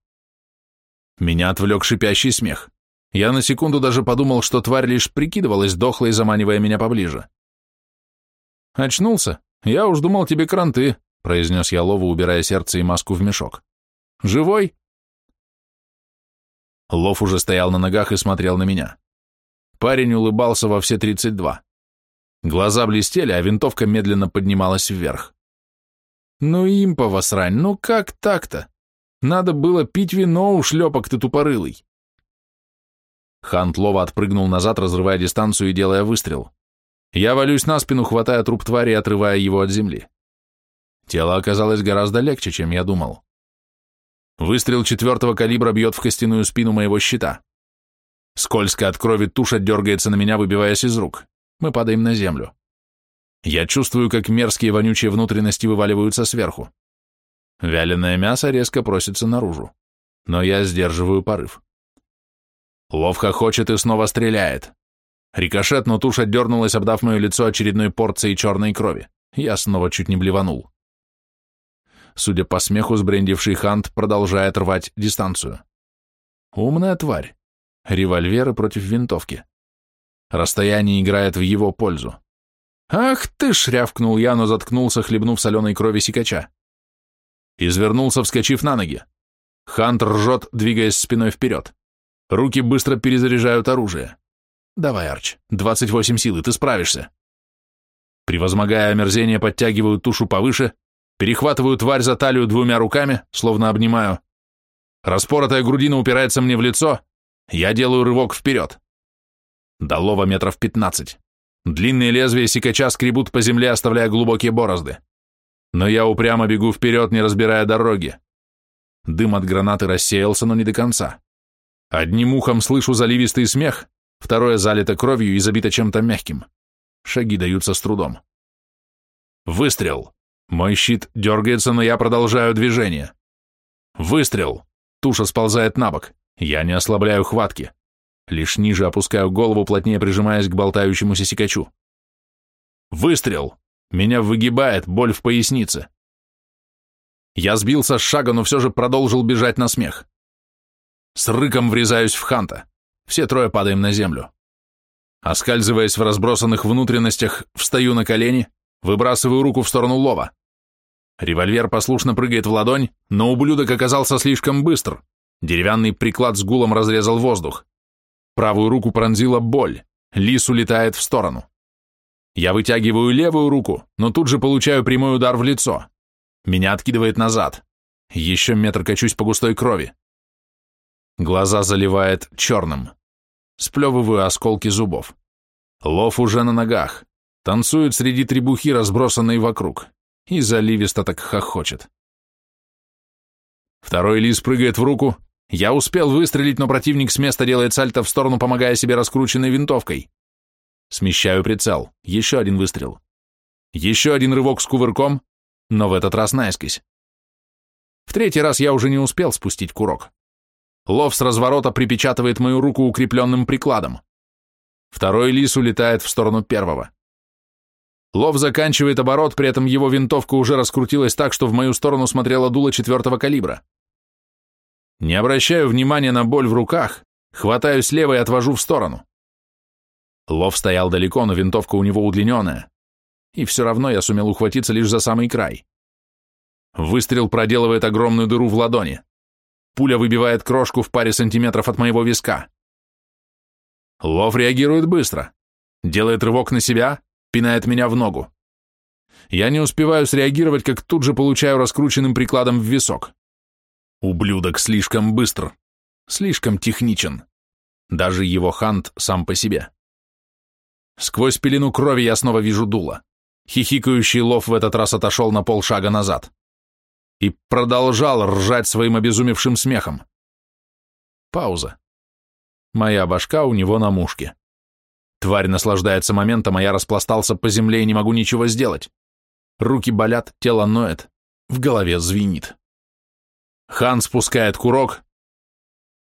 Speaker 2: Меня отвлек шипящий смех. Я на секунду даже подумал, что тварь лишь прикидывалась дохлой, заманивая меня поближе. «Очнулся? Я уж думал тебе кранты», — произнес я Лову, убирая сердце и маску в мешок. «Живой?» Лов уже стоял на ногах и смотрел на меня. Парень улыбался во все тридцать два. Глаза блестели, а винтовка медленно поднималась вверх. Ну, импова срань, ну как так-то? Надо было пить вино, у шлепок ты тупорылый. Хант лова отпрыгнул назад, разрывая дистанцию и делая выстрел. Я валюсь на спину, хватая труп твари и отрывая его от земли. Тело оказалось гораздо легче, чем я думал. Выстрел четвертого калибра бьет в костяную спину моего щита. Скользко от крови туша дергается на меня, выбиваясь из рук. Мы падаем на землю. Я чувствую, как мерзкие вонючие внутренности вываливаются сверху. Вяленое мясо резко просится наружу. Но я сдерживаю порыв. Ловко хочет и снова стреляет. Рикошет, но туша дернулась, обдав мое лицо очередной порцией черной крови. Я снова чуть не блеванул. Судя по смеху, сбрендивший Хант продолжает рвать дистанцию. Умная тварь. Револьверы против винтовки. Расстояние играет в его пользу. «Ах ты ж!» — рявкнул я, но заткнулся, хлебнув соленой крови сикача. Извернулся, вскочив на ноги. Хант ржет, двигаясь спиной вперед. Руки быстро перезаряжают оружие. «Давай, Арч, 28 силы, ты справишься». Превозмогая омерзение, подтягиваю тушу повыше, перехватываю тварь за талию двумя руками, словно обнимаю. Распоротая грудина упирается мне в лицо, я делаю рывок вперед. До лова метров пятнадцать. Длинные лезвия сикача скребут по земле, оставляя глубокие борозды. Но я упрямо бегу вперед, не разбирая дороги. Дым от гранаты рассеялся, но не до конца. Одним ухом слышу заливистый смех, второе залито кровью и забито чем-то мягким. Шаги даются с трудом. Выстрел. Мой щит дергается, но я продолжаю движение. Выстрел. Туша сползает на бок. Я не ослабляю хватки. Лишь ниже опускаю голову, плотнее прижимаясь к болтающемуся сикачу. Выстрел! Меня выгибает, боль в пояснице. Я сбился с шага, но все же продолжил бежать на смех. С рыком врезаюсь в Ханта. Все трое падаем на землю. Оскальзываясь в разбросанных внутренностях, встаю на колени, выбрасываю руку в сторону лова. Револьвер послушно прыгает в ладонь, но ублюдок оказался слишком быстр. Деревянный приклад с гулом разрезал воздух. Правую руку пронзила боль. Лис улетает в сторону. Я вытягиваю левую руку, но тут же получаю прямой удар в лицо. Меня откидывает назад. Еще метр качусь по густой крови. Глаза заливает черным. Сплевываю осколки зубов. Лов уже на ногах. Танцует среди требухи, разбросанной вокруг. И заливисто так хохочет. Второй лис прыгает в руку, я успел выстрелить, но противник с места делает сальто в сторону, помогая себе раскрученной винтовкой. Смещаю прицел. Еще один выстрел. Еще один рывок с кувырком, но в этот раз наискось. В третий раз я уже не успел спустить курок. Лов с разворота припечатывает мою руку укрепленным прикладом. Второй лис улетает в сторону первого. Лов заканчивает оборот, при этом его винтовка уже раскрутилась так, что в мою сторону смотрела дуло четвертого калибра. Не обращаю внимания на боль в руках, хватаю слева и отвожу в сторону. Лов стоял далеко, но винтовка у него удлиненная. И все равно я сумел ухватиться лишь за самый край. Выстрел проделывает огромную дыру в ладони. Пуля выбивает крошку в паре сантиметров от моего виска. Лов реагирует быстро. делает рывок на себя, пинает меня в ногу. Я не успеваю среагировать, как тут же получаю раскрученным прикладом в висок. Ублюдок слишком быстр, слишком техничен. Даже его хант сам по себе. Сквозь пелену крови я снова вижу дуло. Хихикающий лов в этот раз отошел на полшага назад. И продолжал ржать своим обезумевшим смехом. Пауза. Моя башка у него на мушке. Тварь наслаждается моментом, а я распластался по земле и не могу ничего сделать. Руки болят, тело ноет, в голове звенит. Хан спускает курок.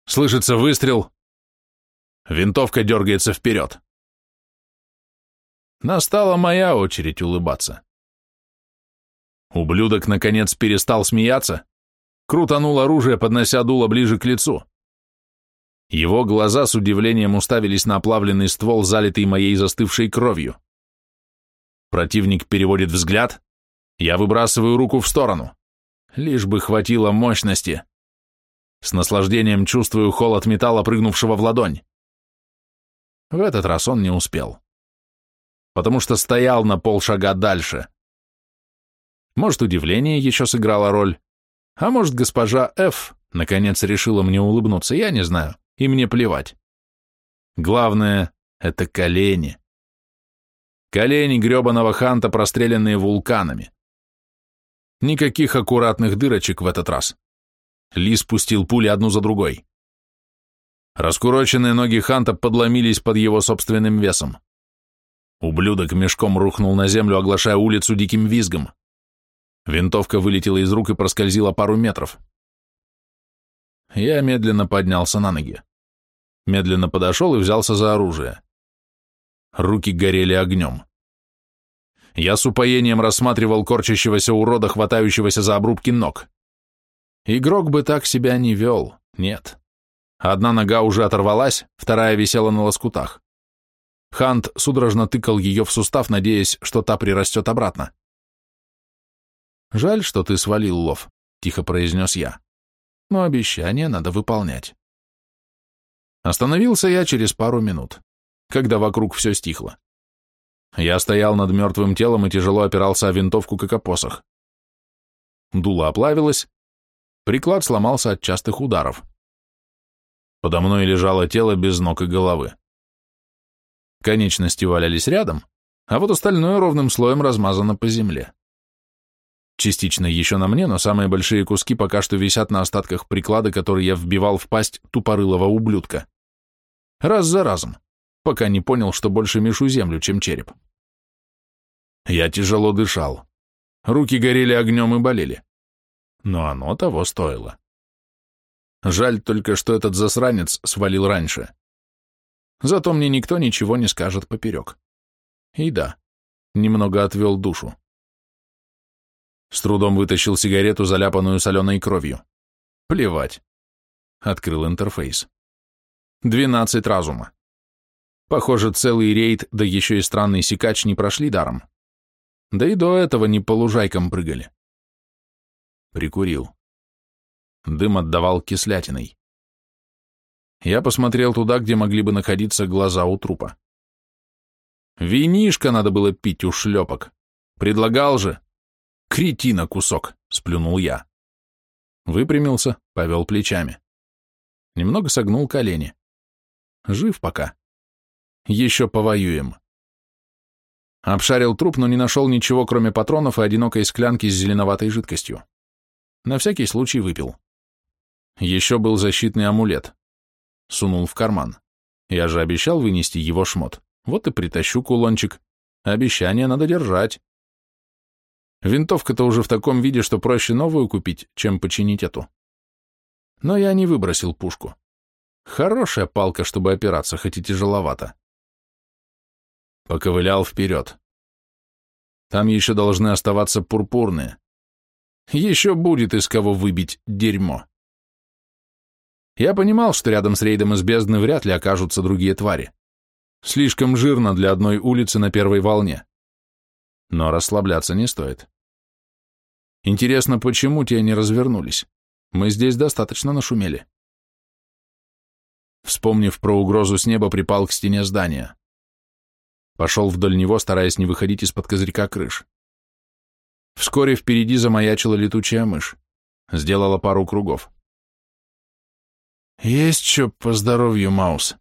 Speaker 2: Слышится выстрел. Винтовка дергается вперед. Настала моя очередь улыбаться. Ублюдок, наконец, перестал смеяться, крутанул оружие, поднося дуло ближе к лицу. Его глаза с удивлением уставились на оплавленный ствол, залитый моей застывшей кровью. Противник переводит взгляд, я выбрасываю руку в сторону. Лишь бы хватило мощности. С наслаждением чувствую холод металла, прыгнувшего в ладонь. В этот раз он не успел. Потому что стоял на полшага дальше. Может, удивление еще сыграло роль, а может, госпожа Ф. наконец решила мне улыбнуться, я не знаю, и мне плевать. Главное — это колени. Колени гребаного ханта, простреленные вулканами. Никаких аккуратных дырочек в этот раз. Ли спустил пули одну за другой. Раскуроченные ноги Ханта подломились под его собственным весом. Ублюдок мешком рухнул на землю, оглашая улицу диким визгом. Винтовка вылетела из рук и проскользила пару метров. Я медленно поднялся на ноги. Медленно подошел и взялся за оружие. Руки горели огнем. Я с упоением рассматривал корчащегося урода, хватающегося за обрубки ног. Игрок бы так себя не вел, нет. Одна нога уже оторвалась, вторая висела на лоскутах. Хант судорожно тыкал ее в сустав, надеясь, что та прирастет обратно. «Жаль, что ты свалил лов», — тихо произнес я. «Но обещание надо выполнять». Остановился я через пару минут, когда вокруг все стихло. Я стоял над мертвым телом и тяжело опирался о винтовку, как о посох. Дуло оплавилось, приклад сломался от частых ударов. Подо мной лежало тело без ног и головы. Конечности валялись рядом, а вот остальное ровным слоем размазано по земле. Частично еще на мне, но самые большие куски пока что висят на остатках приклада, который я вбивал в пасть тупорылого ублюдка. Раз за разом, пока не понял, что больше мешу землю, чем череп. Я тяжело дышал. Руки горели огнем и болели. Но оно того стоило. Жаль только, что этот засранец свалил раньше. Зато мне никто ничего не скажет поперек. И да, немного отвел душу. С трудом вытащил сигарету, заляпанную соленой кровью. Плевать. Открыл интерфейс. Двенадцать разума. Похоже, целый рейд, да еще и странный сикач не прошли даром. Да и до этого не по лужайкам прыгали. Прикурил. Дым отдавал кислятиной. Я посмотрел туда, где могли бы находиться глаза у трупа. Винишко надо было пить у шлепок. Предлагал же. Кретина кусок, сплюнул я. Выпрямился, повел плечами. Немного согнул колени. Жив пока. Еще повоюем. Обшарил труп, но не нашел ничего, кроме патронов и одинокой склянки с зеленоватой жидкостью. На всякий случай выпил. Еще был защитный амулет. Сунул в карман. Я же обещал вынести его шмот. Вот и притащу кулончик. Обещание надо держать. Винтовка-то уже в таком виде, что проще новую купить, чем починить эту. Но я не выбросил пушку. Хорошая палка, чтобы опираться, хоть и тяжеловато. Поковылял вперед. Там еще должны оставаться пурпурные. Еще будет из кого выбить дерьмо. Я понимал, что рядом с рейдом из бездны вряд ли окажутся другие твари. Слишком жирно для одной улицы на первой волне. Но расслабляться не стоит. Интересно, почему те не развернулись? Мы здесь достаточно нашумели. Вспомнив про угрозу с неба, припал к стене здания. Пошел вдоль него, стараясь не выходить из-под козырька крыш. Вскоре впереди замаячила летучая мышь. Сделала пару кругов. «Есть что по здоровью, Маус.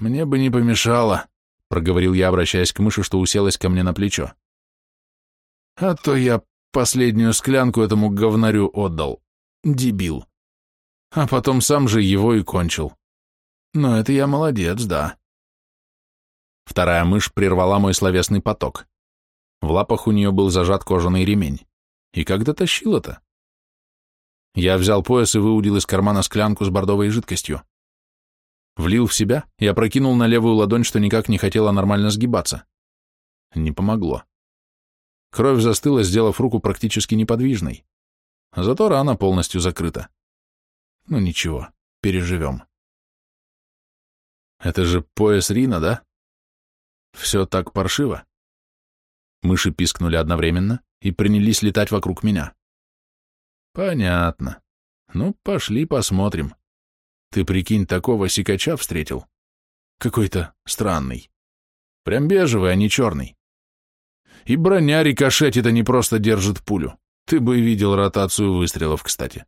Speaker 2: Мне бы не помешало», — проговорил я, обращаясь к мыши, что уселась ко мне на плечо. «А то я последнюю склянку этому говнарю отдал. Дебил. А потом сам же его и кончил. Но это я молодец, да». Вторая мышь прервала мой словесный поток. В лапах у нее был зажат кожаный ремень. И как дотащила-то? Я взял пояс и выудил из кармана склянку с бордовой жидкостью. Влил в себя и опрокинул на левую ладонь, что никак не хотела нормально сгибаться. Не помогло. Кровь застыла, сделав руку практически неподвижной. Зато рана полностью закрыта. Ну ничего, переживем. Это же пояс Рина, да? Все так паршиво. Мыши пискнули одновременно и принялись летать вокруг меня. Понятно. Ну, пошли посмотрим. Ты прикинь, такого сикача встретил? Какой-то странный. Прям бежевый, а не черный. И броня рикошетит, не просто держит пулю. Ты бы видел ротацию выстрелов, кстати.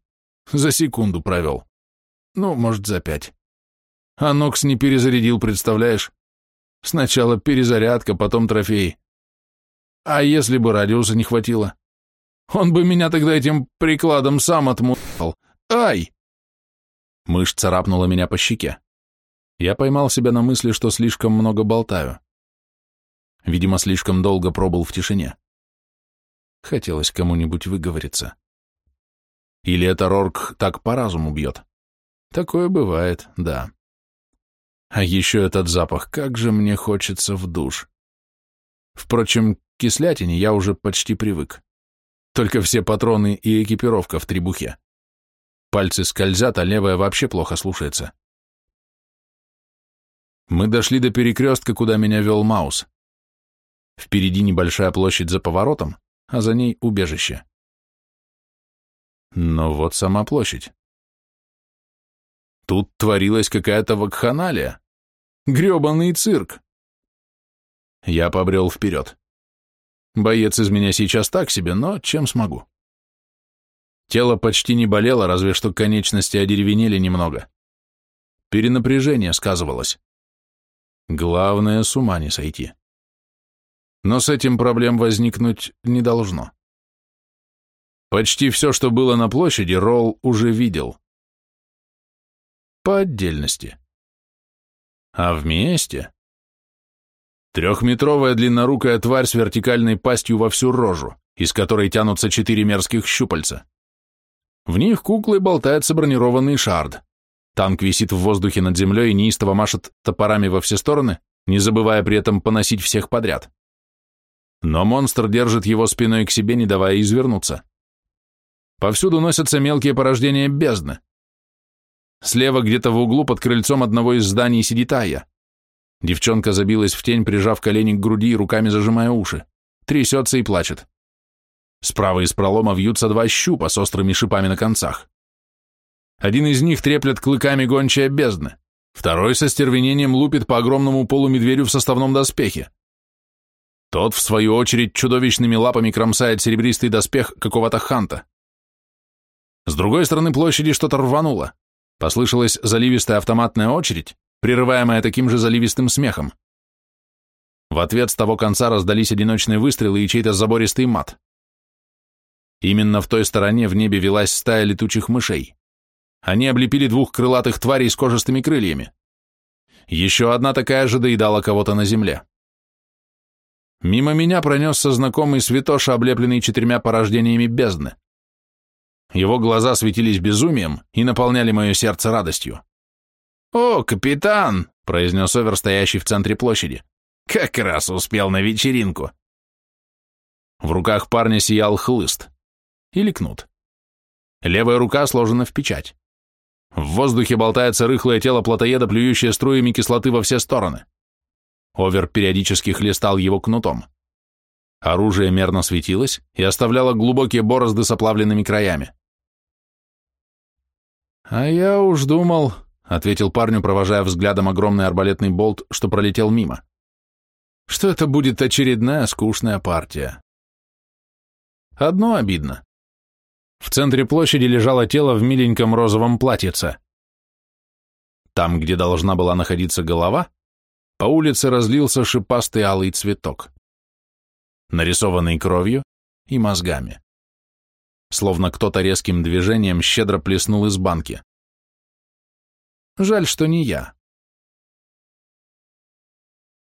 Speaker 2: За секунду провел. Ну, может, за пять. А Нокс не перезарядил, представляешь? Сначала перезарядка, потом трофей. А если бы радиуса не хватило? Он бы меня тогда этим прикладом сам отмутал. Ай! Мышь царапнула меня по щеке. Я поймал себя на мысли, что слишком много болтаю. Видимо, слишком долго пробыл в тишине. Хотелось кому-нибудь выговориться. Или это Рорк так по разуму бьет? Такое бывает, да. А еще этот запах, как же мне хочется в душ. Впрочем, к кислятине я уже почти привык. Только все патроны и экипировка в требухе. Пальцы скользят, а левая вообще плохо слушается. Мы дошли до перекрестка, куда меня вел Маус. Впереди небольшая площадь за поворотом, а за ней убежище. Но вот сама площадь. Тут творилась какая-то вакханалия. Гребаный цирк. Я побрел вперед. Боец из меня сейчас так себе, но чем смогу. Тело почти не болело, разве что конечности одеревенели немного. Перенапряжение сказывалось. Главное, с ума не сойти. Но с этим проблем возникнуть не должно. Почти все, что было на площади, Ролл уже видел. По отдельности. А вместе Трехметровая длиннорукая тварь с вертикальной пастью во всю рожу, из которой тянутся четыре мерзких щупальца. В них куклой болтается бронированный шард. Танк висит в воздухе над землей и неистово машет топорами во все стороны, не забывая при этом поносить всех подряд. Но монстр держит его спиной к себе, не давая извернуться. Повсюду носятся мелкие порождения бездны. Слева где-то в углу под крыльцом одного из зданий сидит Ая. Девчонка забилась в тень, прижав колени к груди и руками зажимая уши. Трясется и плачет. Справа из пролома вьются два щупа с острыми шипами на концах. Один из них треплет клыками гончая бездны, второй со стервенением лупит по огромному полумедведю в составном доспехе. Тот, в свою очередь, чудовищными лапами кромсает серебристый доспех какого-то ханта. С другой стороны площади что-то рвануло. Послышалась заливистая автоматная очередь, прерываемая таким же заливистым смехом. В ответ с того конца раздались одиночные выстрелы и чей-то забористый мат. Именно в той стороне в небе велась стая летучих мышей. Они облепили двух крылатых тварей с кожистыми крыльями. Еще одна такая же доедала кого-то на земле. Мимо меня пронесся знакомый святоша, облепленный четырьмя порождениями бездны. Его глаза светились безумием и наполняли мое сердце радостью. «О, капитан!» — произнес Овер, стоящий в центре площади. «Как раз успел на вечеринку!» В руках парня сиял хлыст. Или кнут. Левая рука сложена в печать. В воздухе болтается рыхлое тело плотоеда, плюющее струями кислоты во все стороны. Овер периодически хлестал его кнутом. Оружие мерно светилось и оставляло глубокие борозды с оплавленными краями. «А я уж думал», ответил парню, провожая взглядом огромный арбалетный болт, что пролетел мимо. что это будет очередная скучная партия. Одно обидно. В центре площади лежало тело в миленьком розовом платьице. Там, где должна была находиться голова, по улице разлился шипастый алый цветок, нарисованный кровью и мозгами. Словно кто-то резким движением щедро плеснул из банки. Жаль, что не я.